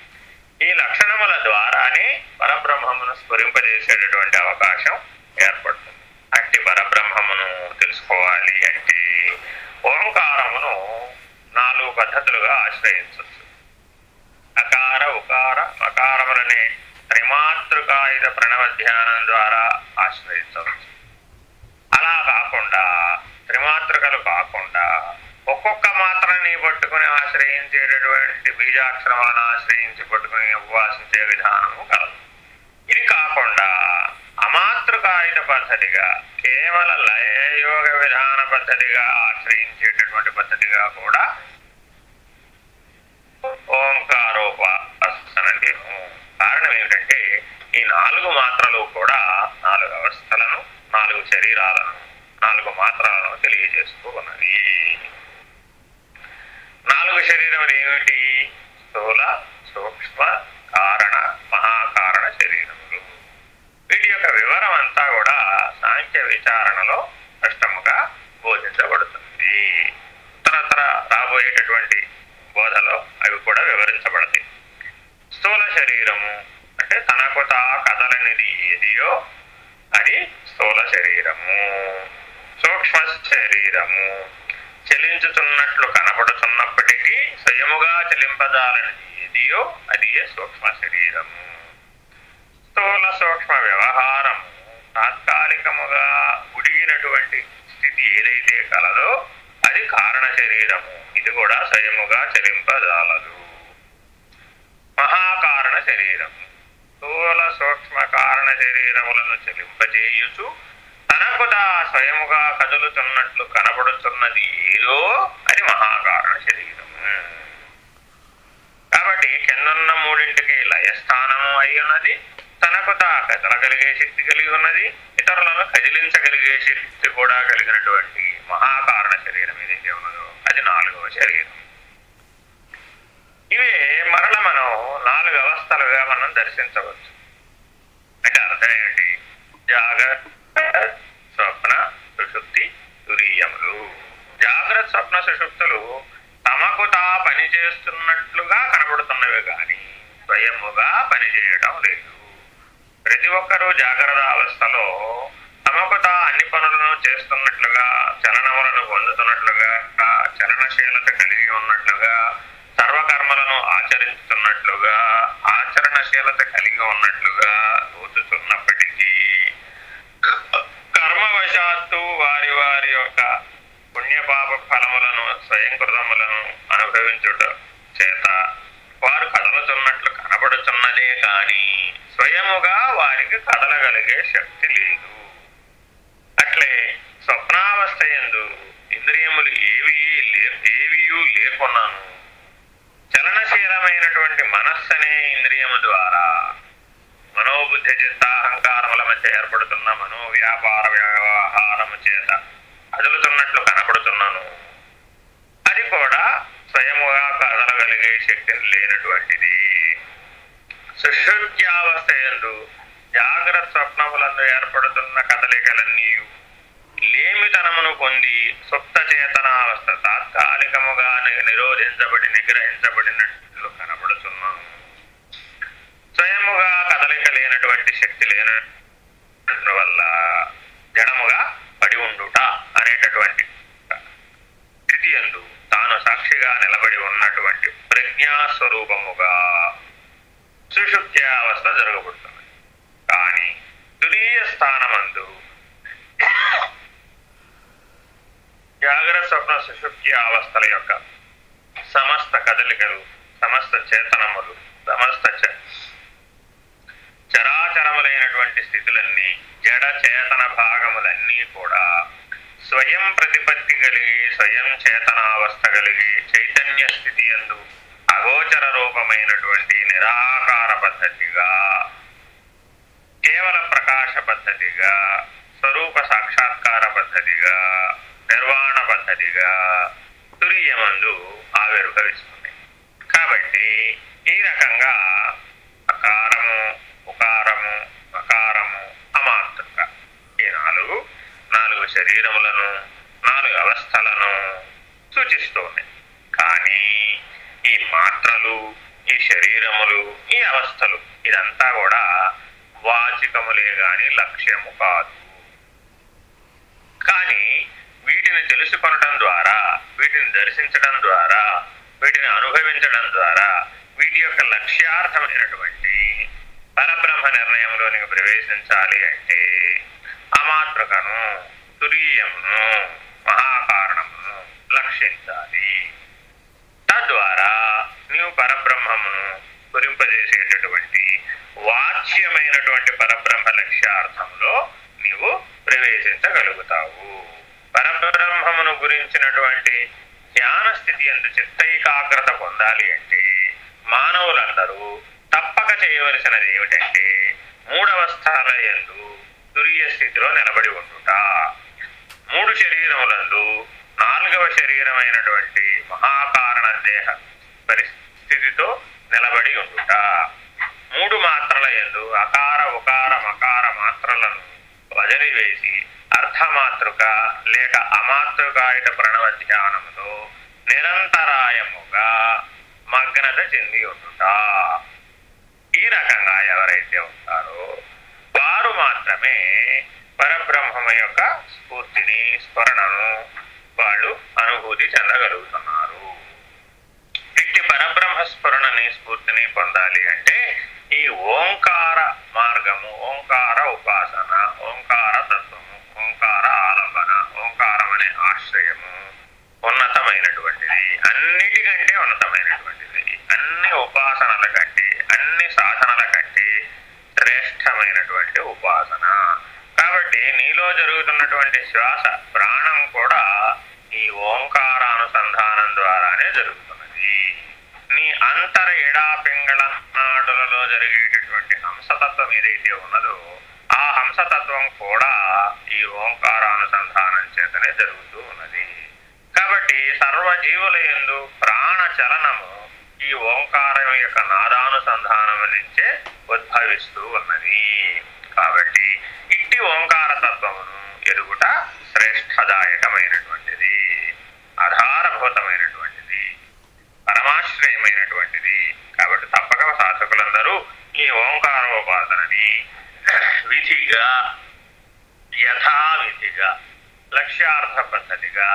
ఈ లక్షణముల ద్వారానే పరబ్రహ్మమును స్ఫురింపజేసేటటువంటి అవకాశం ఏర్పడుతుంది. అట్టి పరబ్రహ్మమును తెలుసుకోవాలి అంటే ఓంకారమును నాలుగు పద్ధతులుగా ఆశ్రయించవచ్చు. అకార ఉకార మకారములనే త్రిమాతృకాయుధ ప్రణవ ధ్యానం ద్వారా ఆశ్రయించవచ్చు. అలా కాకుండా త్రిమాతృకలు కాకుండా ఒక్కొక్క మాత్రని పట్టుకుని ఆశ్రయించేటటువంటి బీజాక్షరమాలను ఆశ్రయించి పట్టుకుని ఉపవాసించే విధానము కలదు ఇది కాకుండా అమాతృకాయుత పద్ధతిగా కేవల లయయోగ విధాన పద్ధతిగా ఆశ్రయించేటటువంటి పద్ధతిగా కూడా ఓంకారోపాసనకి కారణం ఏమిటంటే ఈ నాలుగు మాత్రలు కూడా నాలుగు అవస్థలను నాలుగు శరీరాలను నాలుగు మాత్రలను తెలియజేస్తూ ఉన్నది నాలుగు శరీరం ఏమిటి? స్థూల సూక్ష్మ కారణ మహాకారణ శరీరములు. వీటి యొక్క వివరం అంతా కూడా సాంఖ్య విచారణలో స్పష్టముగా బోధించబడుతుంది. తరతర రాబోయేటటువంటి బోధలో అవి కూడా వివరించబడతాయి. స్థూల శరీరము అంటే తనకు తా కదలనిది ఏదియో అది స్థూల శరీరము. సూక్ష్మ శరీరము. చెలించుతున్నట్లు కనబడుతున్నప్పటికీ స్వయముగా చెలింపజాలనిది ఏదియో అది సూక్ష్మ శరీరము. స్థూల సూక్ష్మ వ్యవహారము తాత్కాలికముగా ఉడిగినటువంటి స్థితి ఏదైతే కలదో అది కారణ శరీరము. ఇది కూడా స్వయముగా చెలింపజాలదు. మహాకారణ శరీరము. స్థూల సూక్ష్మ కారణ శరీరములను చెలింపజేయుచు తనకుదా స్వయముగా కదులుతున్నట్లు కనబడుతున్నది ఏదో అది మహాకారణ శరీరము కాబట్టి కిందన్న మూడింటికి లయస్థానము అయి ఉన్నది. తనకు తా కదలగలిగే శక్తి కలిగి ఉన్నది. ఇతరులను కదిలించగలిగే శక్తి కూడా కలిగినటువంటి మహాకారణ శరీరం ఏదైతే ఉన్నదో అది నాలుగవ శరీరం. ఇవే మరల మనం నాలుగు అవస్థలుగా మనం దర్శించవచ్చు. అంటే అర్థం ఏంటి? జాగ్రత్త స్వప్న సుషుప్తి తురీయములు. జాగ్రత్త స్వప్న సుషుప్తులు తమకు తా పనిచేస్తున్నట్లుగా కనబడుతున్నవి కానీ స్వయముగా పనిచేయడం లేదు. ప్రతి ఒక్కరూ జాగ్రత్త అవస్థలో తమకు తా అన్ని పనులను చేస్తున్నట్లుగా చలనములను పొందుతున్నట్లుగా చలనశీలత కలిగి ఉన్నట్లుగా సర్వకర్మలను ఆచరిస్తున్నట్లుగా ఆచరణశీలత కలిగి ఉన్నట్లుగా తోచుతున్నప్పటికీ కర్మవశాత్తు వారి వారి యొక్క పుణ్యపాప ఫలములను స్వయంకృతములను అనుభవించుట చేత వారు కదలుతున్నట్లు కనబడుతున్నదే కాని స్వయముగా వారికి కదలగలిగే శక్తి లేదు అట్లే స్వప్నావస్థ ఎందు ఇంద్రియములు ఏవి ఏవియూ లేకున్నాను. చలనశీలమైనటువంటి మనస్సు అనే ఇంద్రియము ద్వారా మనోబుద్ధి చిత్తాహంకారముల మధ్య ఏర్పడుతున్న మనోవ్యాపార వ్యవహారము చేత కదులుతున్నట్లు కనపడుతున్నాను. అది కూడా స్వయముగా కదలగలిగే శక్తిని లేనటువంటిది సుశుద్ధ్యావస్థ ఎందు జాగ్రత్త స్వప్నములందు ఏర్పడుతున్న కదలికలన్నీ లేమితనమును పొంది సుప్త చేతనావస్థ తాత్కాలికముగా నిరోధించబడి నిగ్రహించబడినట్లు కనబడుతున్నాను స్వయముగా కదలిక లేనటువంటి శక్తి లేన వల్ల జడముగా పడి ఉండుట అనేటటువంటి స్థితి ఎందు తాను సాక్షిగా నిలబడి ఉన్నటువంటి ప్రజ్ఞ ప్రజ్ఞాస్వరూపముగా సుషుప్త్యావస్థ జరగబడుతుంది కానీ తురీయ స్థానమందు జాగ్రత్త స్వప్న సుషుప్తి అవస్థల యొక్క సమస్త కదలికలు సమస్త చేతనములు సమస్త చ- చరాచరములైనటువంటి స్థితులన్నీ జడ చేతన భాగములన్నీ కూడా స్వయం ప్రతిపత్తి కలిగి స్వయం చేతనావస్థ కలిగి చైతన్య స్థితి ఎందు అగోచర రూపమైనటువంటి నిరాకార పద్ధతిగా కేవల ప్రకాశ పద్ధతిగా స్వరూప సాక్షాత్కార పద్ధతిగా నిర్వాణ తుర్యమందు ఆవిర్భవిస్తుంది. కాబట్టి ఈ రకంగా అకారము ఉకారము అకారము అమాతృక ఈ నాలుగు నాలుగు శరీరములను నాలుగు అవస్థలను సూచిస్తుంది. కానీ ఈ మాత్రలు ఈ శరీరములు ఈ అవస్థలు ఇదంతా కూడా వాచికములే గాని లక్ష్యము కాదు. కానీ వీటిని తెలుసుకొనడం ద్వారా వీటిని దర్శించడం ద్వారా వీటిని అనుభవించడం ద్వారా వీటి యొక్క లక్ష్యార్థమైనటువంటి పరబ్రహ్మ నిర్ణయంలోనికి ప్రవేశించాలి అంటే అమాతృకను తురీయమును మహాకారణమును లక్షించాలి తద్వారా నీవు పరబ్రహ్మమును గురింపజేసేటటువంటి వాచ్యమైనటువంటి పరబ్రహ్మ లక్ష్యార్థంలో నీవు ప్రవేశించగలుగుతావు. పరబ్రహ్మమును గురించినటువంటి ధ్యాన స్థితి ఎందు చిత్తైకాగ్రత పొందాలి అంటే మానవులందరూ తప్పక చేయవలసినది ఏమిటంటే మూడవస్థల ఎందు తురియ స్థితిలో నిలబడి ఉండుట. మూడు శరీరములందు నాలుగవ శరీరమైనటువంటి మహాకారణ దేహ పరిస్థితితో నిలబడి ఉండుట. మూడు మాత్రల ఎందు అకార ఉకార మకార మాత్రలను వదిలివేసి అర్ధమాతృక లేక అమాతృకాయుట ప్రణవ ధ్యానముతో నిరంతరాయముగా మగ్నత చెంది ఉండుట ఈ రకంగా ఎవరైతే ఉంటారో వారు మాత్రమే పరబ్రహ్మ యొక్క స్ఫూర్తిని స్మరణను వాళ్ళు అనుభూతి చెందగలుగుతున్నారు. ఇట్టి పరబ్రహ్మ స్ఫురణని స్ఫూర్తిని పొందాలి అంటే ఈ ఓంకార మార్గము ఓంకార ఉపాసన ఓంకార తత్వము ఓంకార ఆలంబన ఓంకారం అనే ఆశ్రయము ఉన్నతమైనటువంటిది అన్నిటికంటే ఉన్నతమైనటువంటిది అన్ని ఉపాసనల కంటే అన్ని సాధనల కంటే శ్రేష్టమైనటువంటి ఉపాసన కాబట్టి నీలో జరుగుతున్నటువంటి శ్వాస ప్రాణం కూడా ఈ ఓంకారానుసంధానం ద్వారానే జరుగుతుంది నీ అంతర ఎడా పింగళ నాడులలో జరిగేటటువంటి హంసతత్వం ఏదైతే ఉన్నదో ఆ హంసతత్వం కూడా ఈ ఓంకారానుసంధానం చేతనే జరుగుతూ ఉన్నది కాబట్టి సర్వజీవుల యందు ప్రాణ చలనము ఈ ఓంకారం యొక్క నాదానుసంధానం నుంచే ఉద్భవిస్తూ ఉన్నది కాబట్టి ఇట్టి ఓంకార తత్వమును ఎరుగుట శ్రేష్టదాయకమైనటువంటిది ఆధారభూతమైనటువంటిది పరమాశ్రయమైనటువంటిది కాబట్టి తప్పక సాధకులందరూ ఈ ఓంకారోపాసనని విధిగా యథావిధిగా లక్ష్యార్థ పద్ధతిగా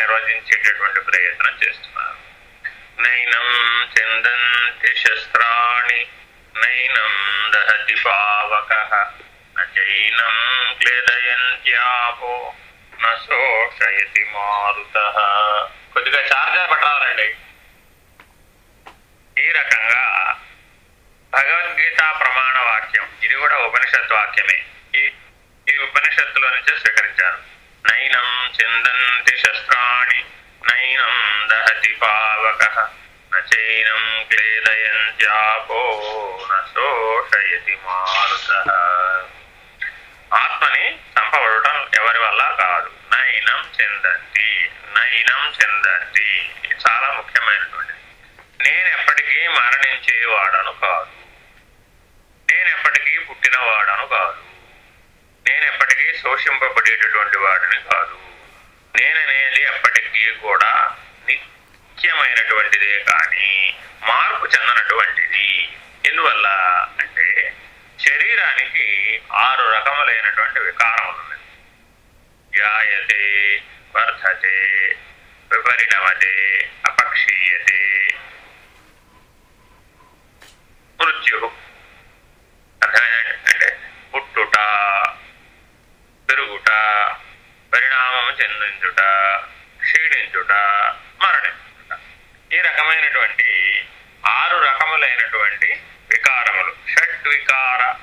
నిర్వచించేటటువంటి ప్రయత్నం చేస్తున్నారు. నైనం చందంతి శస్త్రాణి నైనం దహతి పావక నైనం క్లేదయంత్యాపో నోషయతి మారుత. కొద్దిగా చార్జర్ పట్టాలండి. ఈ రకంగా భగవద్గీత ప్రమాణ వాక్యం ఇది కూడా ఉపనిషత్ వాక్యమే. ఈ ఈ ఉపనిషత్తులో నుంచే స్వీకరించారు. నైనం చిందంతి శస్త్రాణి నైనం దహతి పావక నైనం క్లేదయంత్యాపో నోషయతి మారుత ఆత్మని చంపబడటం ఎవరి వల్ల కాదు. నైనం చెందంతి నైనం చెందంతి. ఇది చాలా ముఖ్యమైనటువంటిది. నేను ఎప్పటికీ మరణించేవాడను కాదు. నేను ఎప్పటికీ పుట్టినవాడను కాదు. ఎప్పటికీ వాడిని కాదు. నేననేది ఎప్పటికీ కూడా నిత్యమైనటువంటిదే కానీ మార్పు చెందనటువంటిది. ఎందువల్ల అంటే శరీరానికి ఆరు రకములైనటువంటి వికారములు ఉన్నాయి జాయతే వర్ధతే విపరిణమతే అపక్షీయతే. మృత్యు అర్థమైందండి? అంటే పుట్టుట పెరుగుట చెందించుట క్షీణించుట మరణించుట. ఈ రకమైనటువంటి ఆరు రకములైనటువంటి వికారములు. షడ్వికార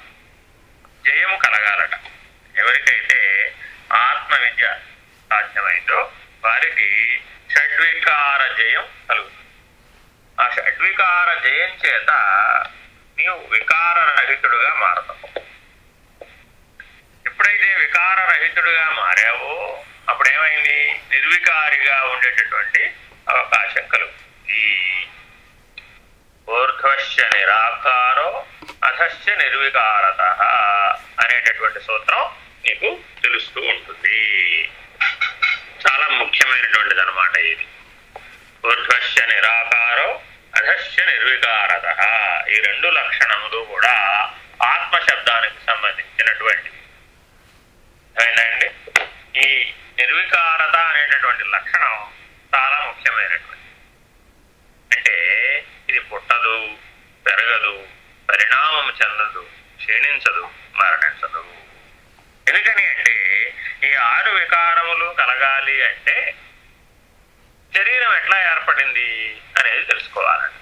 జయము కలగాలట. ఎవరికైతే ఆత్మవిద్య సాధ్యమైందో వారికి షడ్వికార జయం కలుగుతుంది. ఆ షడ్వికార జయం చేత నీవు వికార రహితుడుగా మారతావు. ఎప్పుడైతే వికార రహితుడుగా మారావో. అప్పుడేమైంది? నిర్వికారిగా ఉండేటటువంటి అవకాశం కలుగుతుంది ఊర్ధ్వశ్య నిరాకారో అధశ్య నిర్వికారత అనేటటువంటి సూత్రం నీకు తెలుస్తూ ఉంటుంది. చాలా ముఖ్యమైనటువంటిది అనమాట ఇది. ఊర్ధ్వశ్య నిరాకారో అధశ్య నిర్వికారత ఈ రెండు లక్షణములు కూడా ఆత్మ శబ్దానికి సంబంధించినటువంటివి. అర్థమైందండి ఈ నిర్వికారత అనేటటువంటి లక్షణం చాలా ముఖ్యమైనటువంటి అంటే ఇది పుట్టదు పెరగదు పరిణామం చెందదు క్షీణించదు మరణించదు. ఎందుకని అంటే ఈ ఆరు వికారములు కలగాలి అంటే శరీరం ఎట్లా ఏర్పడింది అనేది తెలుసుకోవాలండి.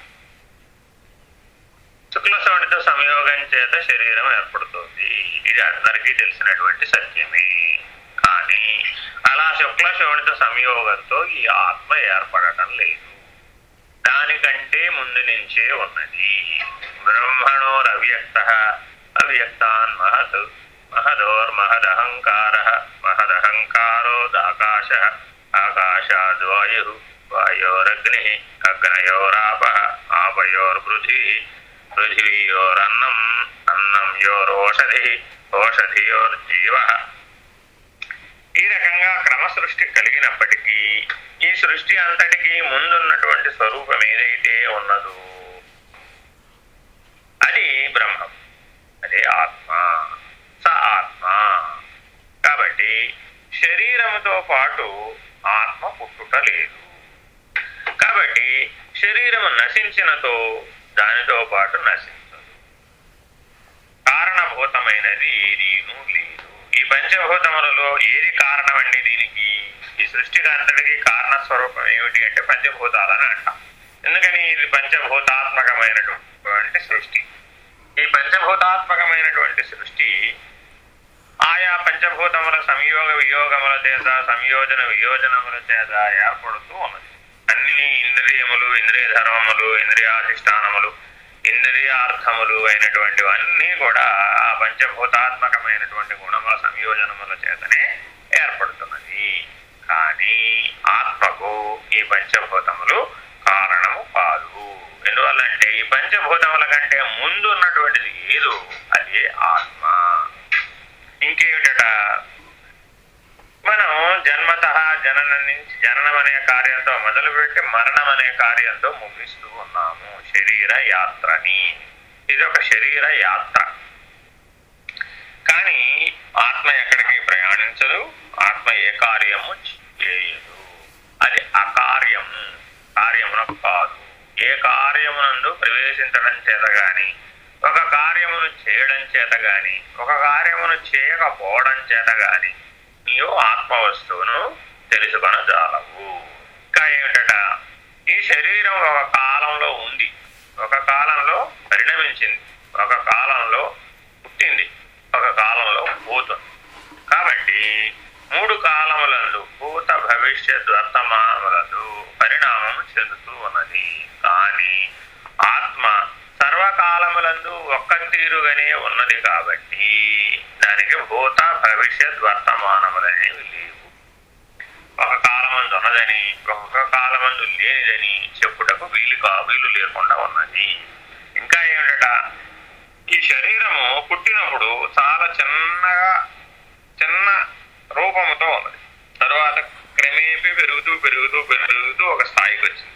శుక్లశోణితో సంయోగం చేత శరీరం ఏర్పడుతుంది. ఇది అందరికీ తెలిసినటువంటి సత్యమే. కానీ అలా శుక్ల శోణిత సంయోగంతో ఈ ఆత్మ ఏర్పడటం లేదు. దానికంటే ముందు నుంచే ఉన్నది. బ్రహ్మణోరవ్యక్త అవ్యక్తాన్ మహత్. మహదోర్మహదహంకార. మహదహంకారోదాకాశ ఆకాశాద్వాయు వాయోరగ్ని. అగ్నయోరాప. ఆపయోర్పృథివీ పృథివీయోరన్నం అన్నం యోరోషధి ఓషధియోర్జీవ ఈ రకంగా క్రమ సృష్టి కలిగినప్పటికీ ఈ సృష్టి అంతటికీ ముందున్నటువంటి స్వరూపం ఏదైతే ఉన్నదో అది బ్రహ్మం అదే ఆత్మ స ఆత్మ. కాబట్టి శరీరముతో పాటు ఆత్మ పుట్టుట లేదు. కాబట్టి శరీరము నశించినతో దానితో పాటు నశిస్తుంది కారణభూతమైనది ఏదీను లేదు. ఈ పంచభూతములలో ఏది కారణం అండి దీనికి? ఈ సృష్టికి అంతటికి కారణ స్వరూపం ఏమిటి అంటే పంచభూతాలని అంటాం. ఎందుకని? ఇది పంచభూతాత్మకమైనటువంటి సృష్టి. ఈ పంచభూతాత్మకమైనటువంటి సృష్టి ఆయా పంచభూతముల సంయోగ వియోగముల చేత సంయోజన వియోజనముల చేత ఏర్పడుతూ ఉన్నది. ఇంద్రియ ధర్మములు ఇంద్రియాధిష్టానములు ఇంద్రియార్థములు అయినటువంటివన్నీ కూడా ఆ పంచభూతాత్మకమైనటువంటి గుణముల సంయోజనముల చేతనే ఏర్పడుతున్నది. కానీ ఆత్మకు ఈ పంచభూతములు కారణము కాదు. ఎందువల్లంటే ఈ పంచభూతముల కంటే ముందు ఉన్నటువంటిది ఏదో అదే ఆత్మ. ఇంకేమిట మనం జన్మత జనన నుంచి జననం అనే కార్యంతో మొదలుపెట్టి మరణం అనే కార్యంతో ముగిస్తూ ఉన్నాము. శరీర యాత్రని. ఇది ఒక శరీర యాత్ర. కానీ ఆత్మ ఎక్కడికి ప్రయాణించదు? ఆత్మ ఏ కార్యము చేయదు. అది అకార్యము కార్యమునకు కాదు. ఏ కార్యమునందు ప్రవేశించడం చేత గాని ఒక కార్యమును చేయడం చేత గాని ఒక కార్యమును చేయకపోవడం చేత గాని నీవు ఆత్మ వస్తువును తెలుసుకొనజాలవు. ఇంకా ఏమిటట ఈ శరీరం ఒక కాలంలో ఉంది. ఒక కాలంలో పరిణమించింది. ఒక కాలంలో పుట్టింది. ఒక కాలంలో పోతుంది. కాబట్టి మూడు కాలములందు భూత భవిష్యత్ వర్తమానములందు పరిణామం చెందుతూ ఉన్నది. కానీ ఆత్మ సర్వకాలములందు ఒక్క తీరుగానే ఉన్నది కాబట్టి దానికి భూత భవిష్యత్ వర్తమానములనేవి లేవు. ఒక కాలమందు ఉన్నదని ఒక కాలమందు లేనిదని చెప్పుటకు వీలు కా వీలు లేకుండా ఉన్నది. ఇంకా ఏమిట ఈ శరీరము పుట్టినప్పుడు చాలా చిన్నగా చిన్న రూపముతో ఉన్నది. తర్వాత క్రమేపీ పెరుగుతూ పెరుగుతూ పెరుగుతూ ఒక స్థాయికి వచ్చింది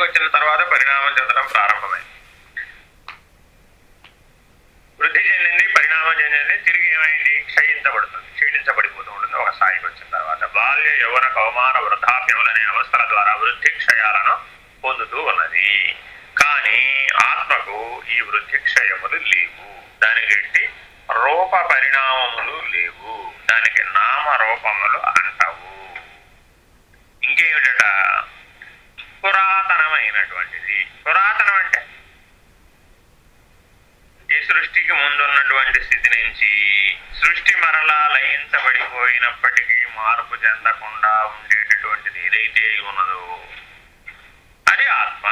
ఒక వచ్చిన తర్వాత పరిణామం చెందడం ప్రారంభమైంది. వృద్ధి చెందింది పరిణామం చెందింది తిరిగి ఏమైంది? క్షయించబడుతుంది క్షీణించబడిపోతూ ఉంటుంది. ఒక స్థాయికి వచ్చిన తర్వాత బాల్య యౌవన కౌమార వృద్ధాప్యములనే అవస్థల ద్వారా వృద్ధి క్షయాలను పొందుతూ ఉన్నది. కానీ ఆత్మకు ఈ వృద్ధి క్షయములు లేవు. దానికి ఎట్టి రూప పరిణామములు లేవు. దానికి నామ రూపములు అంటవు. ఇంకేమిట పురాతనమైనటువంటిది. పురాతనం అంటే? ఈ సృష్టికి ముందున్నటువంటి స్థితి నుంచి సృష్టి మరలా లయించబడిపోయినప్పటికీ మార్పు చెందకుండా ఉండేటటువంటిది ఏదైతే ఉన్నదో అది ఆత్మ.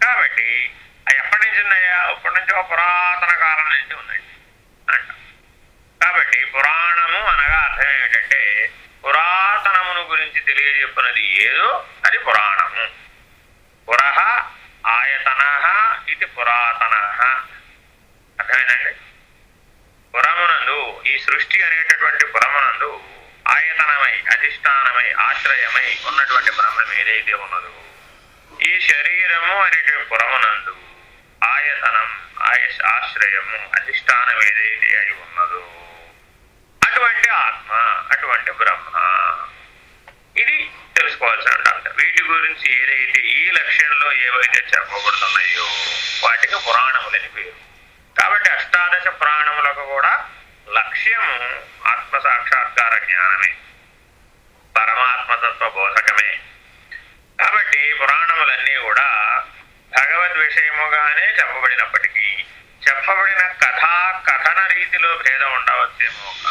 కాబట్టి అది ఎప్పటి నుంచి ఉన్నాయా ఇప్పటి నుంచి ఒక పురాతన కాలం నుంచి ఉందండి. అంట. కాబట్టి పురాణము అనగా అర్థం ఏమిటంటే పురాతనమును గురించి తెలియజెప్పినది ఏదో అది పురాణము. పురహ ఆయతన ఇది పురాతన. అర్థమైందండి? పురమునందు ఈ సృష్టి అనేటటువంటి పురమునందు ఆయతనమై అధిష్టానమై ఆశ్రయమై ఉన్నటువంటి బ్రహ్మం ఏదైతే ఉన్నదో ఈ శరీరము అనేటువంటి పురమునందు ఆయతనం ఆయస్ ఆశ్రయము అధిష్టానం ఏదైతే అయి ఉన్నదో అటువంటి ఆత్మ అటువంటి బ్రహ్మ. ఇది తెలుసుకోవాల్సిన వీటి గురించి ఏదైతే ఈ లక్ష్యంలో ఏవైతే చెప్పబడుతున్నాయో వాటికి పురాణములని పేరు. కాబట్టి అష్టాదశ పురాణములకు కూడా లక్ష్యము ఆత్మ సాక్షాత్కార జ్ఞానమే. పరమాత్మతత్వ బోధకమే. కాబట్టి పురాణములన్నీ కూడా భగవద్ విషయముగానే చెప్పబడినప్పటికీ చెప్పబడిన కథా కథన రీతిలో భేదం ఉండవచ్చేమో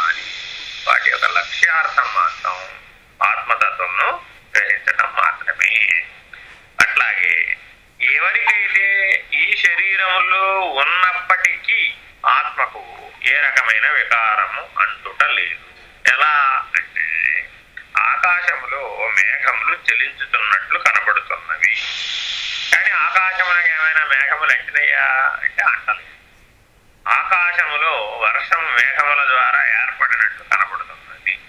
లక్ష్యార్థం మాత్రం ఆత్మతత్వంను గ్రహించడం మాత్రమే. అట్లాగే ఎవరికైతే ఈ శరీరంలో ఉన్నప్పటికీ ఆత్మకు ఏ రకమైన వికారము అంటుట లేదు. ఎలా అంటే ఆకాశములో మేఘములు చెలించుతున్నట్లు కనబడుతున్నవి. కానీ ఆకాశములకు ఏమైనా మేఘములు అంటినయ్యా అంటే అంటలేదు. ఆకాశములో వర్షం మేఘముల ద్వారా ఏర్పడినట్లు కనబడుతున్నది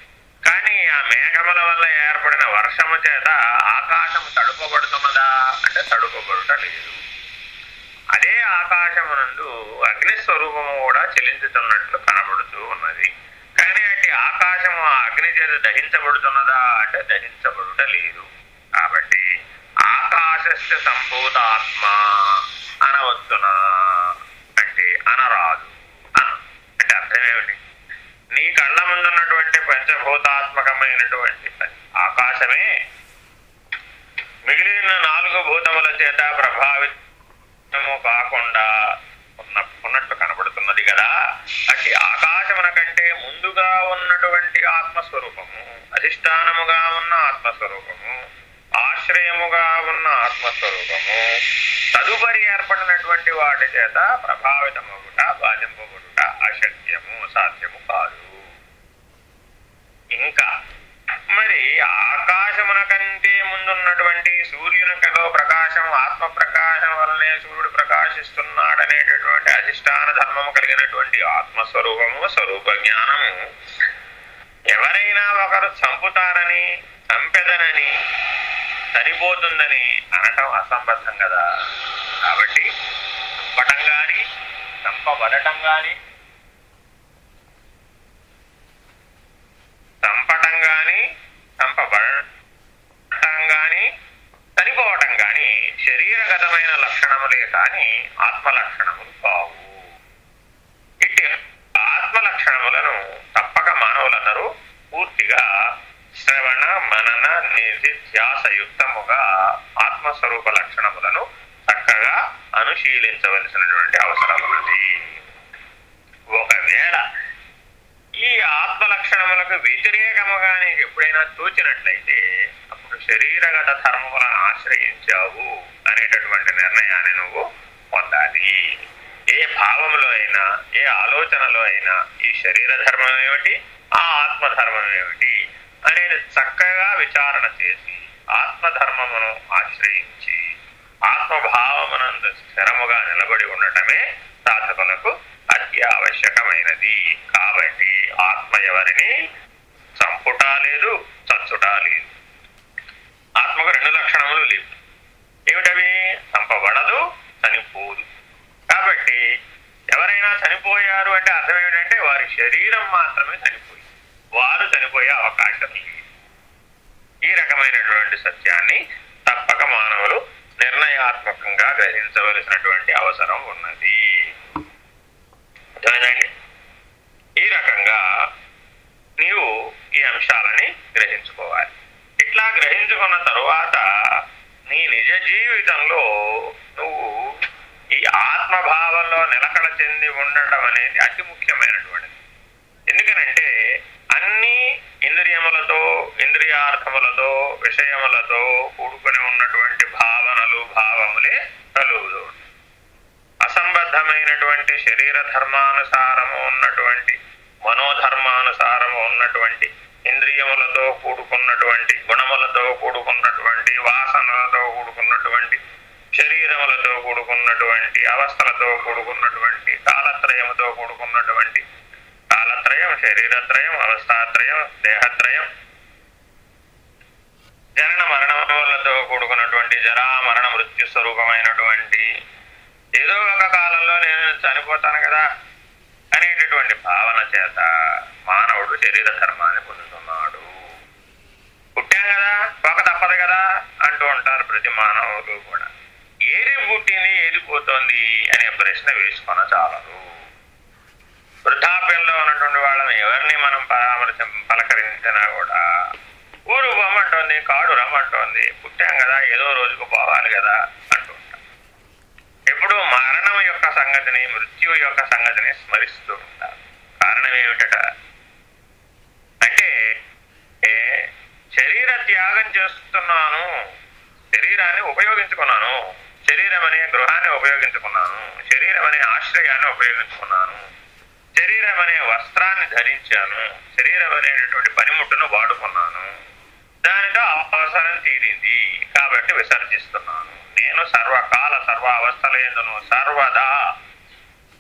కానీ ఆ మేఘముల వల్ల ఏర్పడిన వర్షము చేత ఆకాశము తడుపబడుతున్నదా అంటే తడుపబడుట లేదు. అదే ఆకాశం నందు అగ్ని స్వరూపము కూడా చెలించుతున్నట్లు కనబడుతూ ఉన్నది. కానీ అట్టి ఆకాశము అగ్ని చేత దహించబడుతున్నదా అంటే దహించబడుట లేదు. కాబట్టి ఆకాశస్య సంభూత ఆత్మ అనవచ్చునా అంటే అనరాదు అను. అంటే అర్థమేమిటి? నీ కళ్ళ ముందున్న పంచభూతాత్మకమైనటువంటి ఆకాశమే మిగిలిన నాలుగు భూతముల చేత ప్రభావితము కాకుండా ఉన్న ఉన్నట్టు కనబడుతున్నది కదా. అట్టి ఆకాశమున కంటే ముందుగా ఉన్నటువంటి ఆత్మస్వరూపము అధిష్టానముగా ఉన్న ఆత్మస్వరూపము ఆశ్రయముగా ఉన్న ఆత్మస్వరూపము తదుపరి ఏర్పడినటువంటి వాటి చేత ప్రభావితమగుట బాధింపబడుట అశక్యము సాధ్యము కాదు. ఇంకా. మరి ఆకాశమున కంటే ముందున్నటువంటి సూర్యునికలో ప్రకాశం ఆత్మ ప్రకాశం వల్లనే సూర్యుడు ప్రకాశిస్తున్నాడనేటటువంటి అధిష్టాన ధర్మము కలిగినటువంటి ఆత్మస్వరూపము స్వరూప జ్ఞానము ఎవరైనా ఒకరు చంపుతారని చంపెదనని చనిపోతుందని అనటం అసంబద్ధం కదా. కాబట్టి చంపటం కానీ చంపబడటం కానీ చంపటం గాని చంపబడటం గాని చనిపోవటం గాని శరీరగతమైన లక్షణములే కాని ఆత్మ లక్షణములు కావు. ఇట్టి ఆత్మ లక్షణములను తప్పక మానవులందరూ పూర్తిగా శ్రవణ మనన నిధిధ్యాసయుక్తముగా ఆత్మస్వరూప లక్షణములను చక్కగా అనుశీలించవలసినటువంటి అవసరం ఉంది ఒకవేళ ఈ ఆత్మ లక్షణములకు వ్యతిరేకముగా నీకు ఎప్పుడైనా తోచినట్లయితే అప్పుడు శరీరగత ధర్మములను ఆశ్రయించావు అనేటటువంటి నిర్ణయాన్ని నువ్వు పొందాలి. ఏ భావములో అయినా ఏ ఆలోచనలో అయినా ఈ శరీర ధర్మం ఏమిటి? ఆ ఆత్మ ధర్మం ఏమిటి? అనేది చక్కగా విచారణ చేసి ఆత్మధర్మమును ఆశ్రయించి ఆత్మభావమునందు స్థిరముగా నిలబడి ఉండటమే సాధకులకు అత్యావశ్యకమైనది. కాబట్టి ఆత్మ ఎవరిని చంపుటా లేదు చచ్చుటా లేదు. ఆత్మకు రెండు లక్షణములు లేవు. ఏమిటవి? చంపబడదు చనిపోదు. కాబట్టి ఎవరైనా చనిపోయారు అంటే అర్థం ఏమిటంటే వారి శరీరం మాత్రమే చనిపోయింది. వారు చనిపోయే అవకాశం లేదు. ఈ రకమైనటువంటి సత్యాన్ని తప్పక మానవులు నిర్ణయాత్మకంగా గ్రహించవలసినటువంటి అవసరం ఉన్నది. అర్థమైందండి ఈ రకంగా నీవు ఈ అంశాలని గ్రహించుకోవాలి. ఇట్లా గ్రహించుకున్న తరువాత నీ నిజ జీవితంలో నువ్వు ఈ ఆత్మభావంలో నిలకడ చెంది ఉండటం అనేది అతి ముఖ్యమైనటువంటిది. ఎందుకనంటే అన్ని ఇంద్రియములతో ఇంద్రియార్థములతో విషయములతో కూడుకొని ఉన్నటువంటి భావనలు భావములే కలుగుతూ సంబద్ధమైనటువంటి శరీర ధర్మానుసారము ఉన్నటువంటి మనోధర్మానుసారము ఉన్నటువంటి ఇంద్రియములతో కూడుకున్నటువంటి గుణములతో కూడుకున్నటువంటి వాసనలతో కూడుకున్నటువంటి శరీరములతో కూడుకున్నటువంటి అవస్థలతో కూడుకున్నటువంటి కాలత్రయముతో కూడుకున్నటువంటి కాలత్రయం శరీరత్రయం అవస్థాత్రయం దేహత్రయం జనన మరణములతో కూడుకున్నటువంటి జరా మరణ మృత్యు స్వరూపమైనటువంటి ఏదో ఒక కాలంలో నేను చనిపోతాను కదా అనేటటువంటి భావన చేత మానవుడు శరీర ధర్మాన్ని పొందుతున్నాడు. పుట్టాం కదా ఒక తప్పదు కదా అంటూ ఉంటారు ప్రతి మానవుడు కూడా. ఏది పుట్టింది ఏది పోతోంది అనే ప్రశ్న వేసుకొన చాలదు వృద్ధాప్యంలో ఉన్నటువంటి వాళ్ళని ఎవరిని మనం పరామర్శ పలకరించినా కూడా ఊరు పోమంటోంది కాడు రమ్మంటోంది పుట్టాం కదా ఏదో రోజుకు పోవాలి కదా అంటూ ఎప్పుడూ మరణం యొక్క సంగతిని మృత్యువు యొక్క సంగతిని స్మరిస్తూ ఉంటారు. కారణం ఏమిటట? అంటే ఏ, శరీర త్యాగం చేస్తున్నాను శరీరాన్ని ఉపయోగించుకున్నాను శరీరం అనే గృహాన్ని ఉపయోగించుకున్నాను శరీరం అనే ఆశ్రయాన్ని ఉపయోగించుకున్నాను శరీరం అనే వస్త్రాన్ని ధరించాను శరీరం అనేటటువంటి పనిముట్టును వాడుకున్నాను దానితో అవసరం తీరింది. కాబట్టి విసర్జిస్తున్నాను. నేను సర్వకాల సర్వ అవస్థలందును సర్వదా.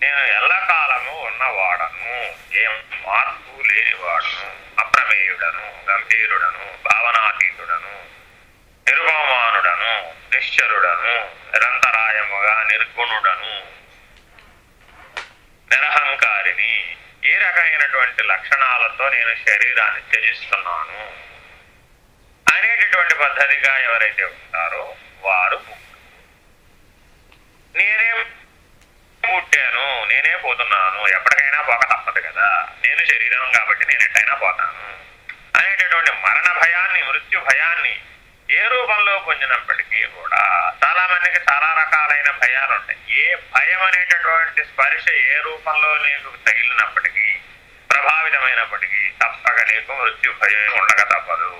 నేను ఎల్లకాలము ఉన్నవాడను. ఏం మార్పు లేనివాడను. అప్రమేయుడను గంభీరుడను భావనాతీతుడను నిరుపమానుడను నిశ్చరుడను నిరంతరాయముగా నిర్గుణుడను. నిరహంకారిని. ఈ రకమైనటువంటి లక్షణాలతో నేను శరీరాన్ని త్యజిస్తున్నాను. అనేటటువంటి పద్ధతిగా ఎవరైతే ఉంటారో వారు నేనే పుట్టాను నేనే పోతున్నాను ఎప్పటికైనా పోక తప్పదు కదా. నేను శరీరం కాబట్టి నేను ఎట్టయినా పోతాను అనేటటువంటి మరణ భయాన్ని మృత్యు భయాన్ని ఏ రూపంలో పొందినప్పటికీ కూడా చాలా మందికి చాలా రకాలైన భయాలు ఉంటాయి. ఏ భయం అనేటటువంటి స్పర్శ ఏ రూపంలో నీకు తగిలినప్పటికీ ప్రభావితమైనప్పటికీ తప్పక నీకు మృత్యు భయం ఉండక తప్పదు.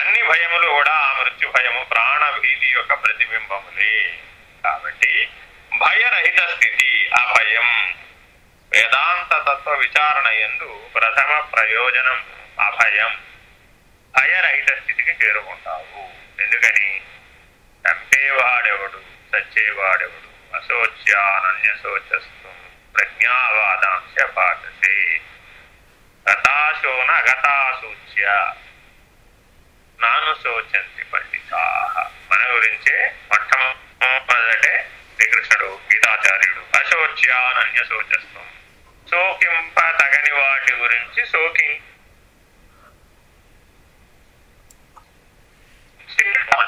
అన్ని భయములు కూడా ఆ మృత్యు భయము ప్రాణభీతి యొక్క ప్రతిబింబములే. కాబట్టి భయరహిత స్థితి ఆ భయం. వేదాంత తత్వ విచారణ ఎందు ప్రథమ ప్రయోజనం అభయం భయరహిత స్థితికి చేరుకుంటావు. ఎందుకని? చంపేవాడెవడు చచ్చేవాడెవడు అశోచ్యానన్యశోచస్తు ప్రజ్ఞావాదాంశ పాఠసే గతాశోన గతాసూచ్య నాను శోచంతి పండితా మన గురించే మొట్టమొదటే శ్రీకృష్ణుడు గీతాచార్యుడు. అశోచ్యానన్య శోచస్వం శోకింప తగని వాటి గురించి శోకి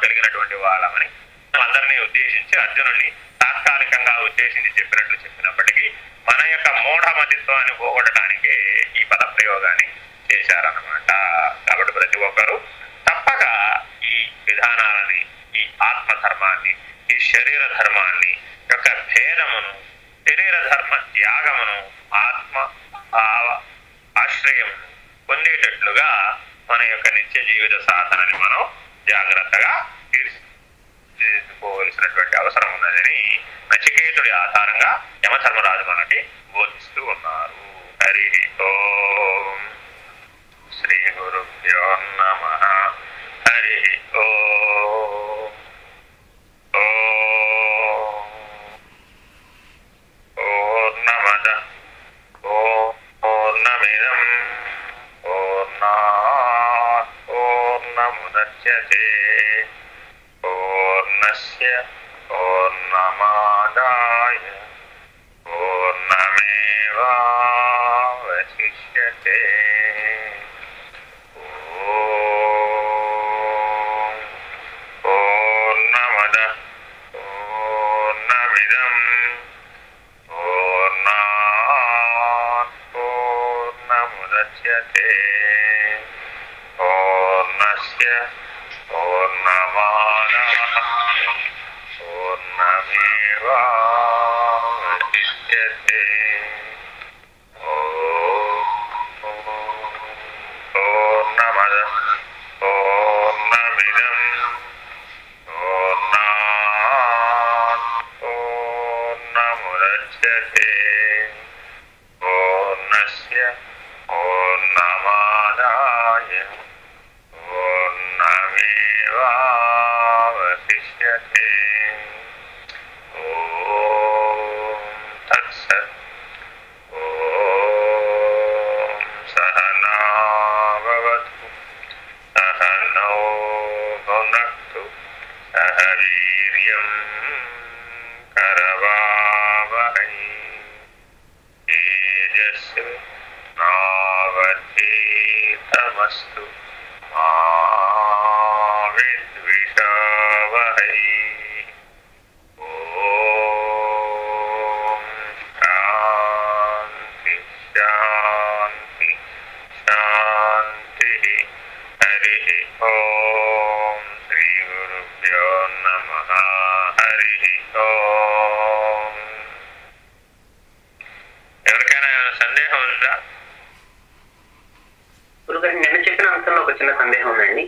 కలిగినటువంటి వాళ్ళమని అందరినీ ఉద్దేశించి అర్జునుడిని తాత్కాలికంగా ఉద్దేశించి చెప్పినట్లు చెప్పినప్పటికీ మన యొక్క మూఢమతిత్వాన్ని పోగొట్టడానికే ఈ పద ప్రయోగాన్ని చేశారన్నమాట. కాబట్టి ప్రతి ఒక్కరూ తప్పక ఈ విధానాలని ఈ ఆత్మధర్మాన్ని ఈ శరీర ధర్మాన్ని యొక్క భేదమును శరీర ధర్మ త్యాగమును ఆత్మ భావ ఆశ్రయమును పొందేటట్లుగా మన యొక్క నిత్య జీవిత సాధనని మనం జాగ్రత్తగా తీర్చుకోవలసినటువంటి అవసరం ఉన్నదని నచికేతుడి ఆధారంగా యమధర్మరాజు మనకి బోధిస్తూ ఉన్నారు. హరి ఓం. శ్రీ గురుభ్యో నమ హరి ఓం పూర్ణమద పూర్ణమిదం పూర్ణాత్ పూర్ణముదచ్యతే పూర్ణస్య పూర్ణమాదాయ ते पूर्णस्य पूर्णमादाय पूर्णमेवावशिष्यते నావధీతమస్తు మా విద్విషావహై ఓం శాంతి శాంతి శాంతి హరి ఓం శ్రీ గురుభ్యో నమ హరి ఓం ఎవరికైనా ఏమైనా సందేహం ఉందా గురుగారు నిన్న చెప్పిన అంశంలో ఒక చిన్న సందేహం ఉందండి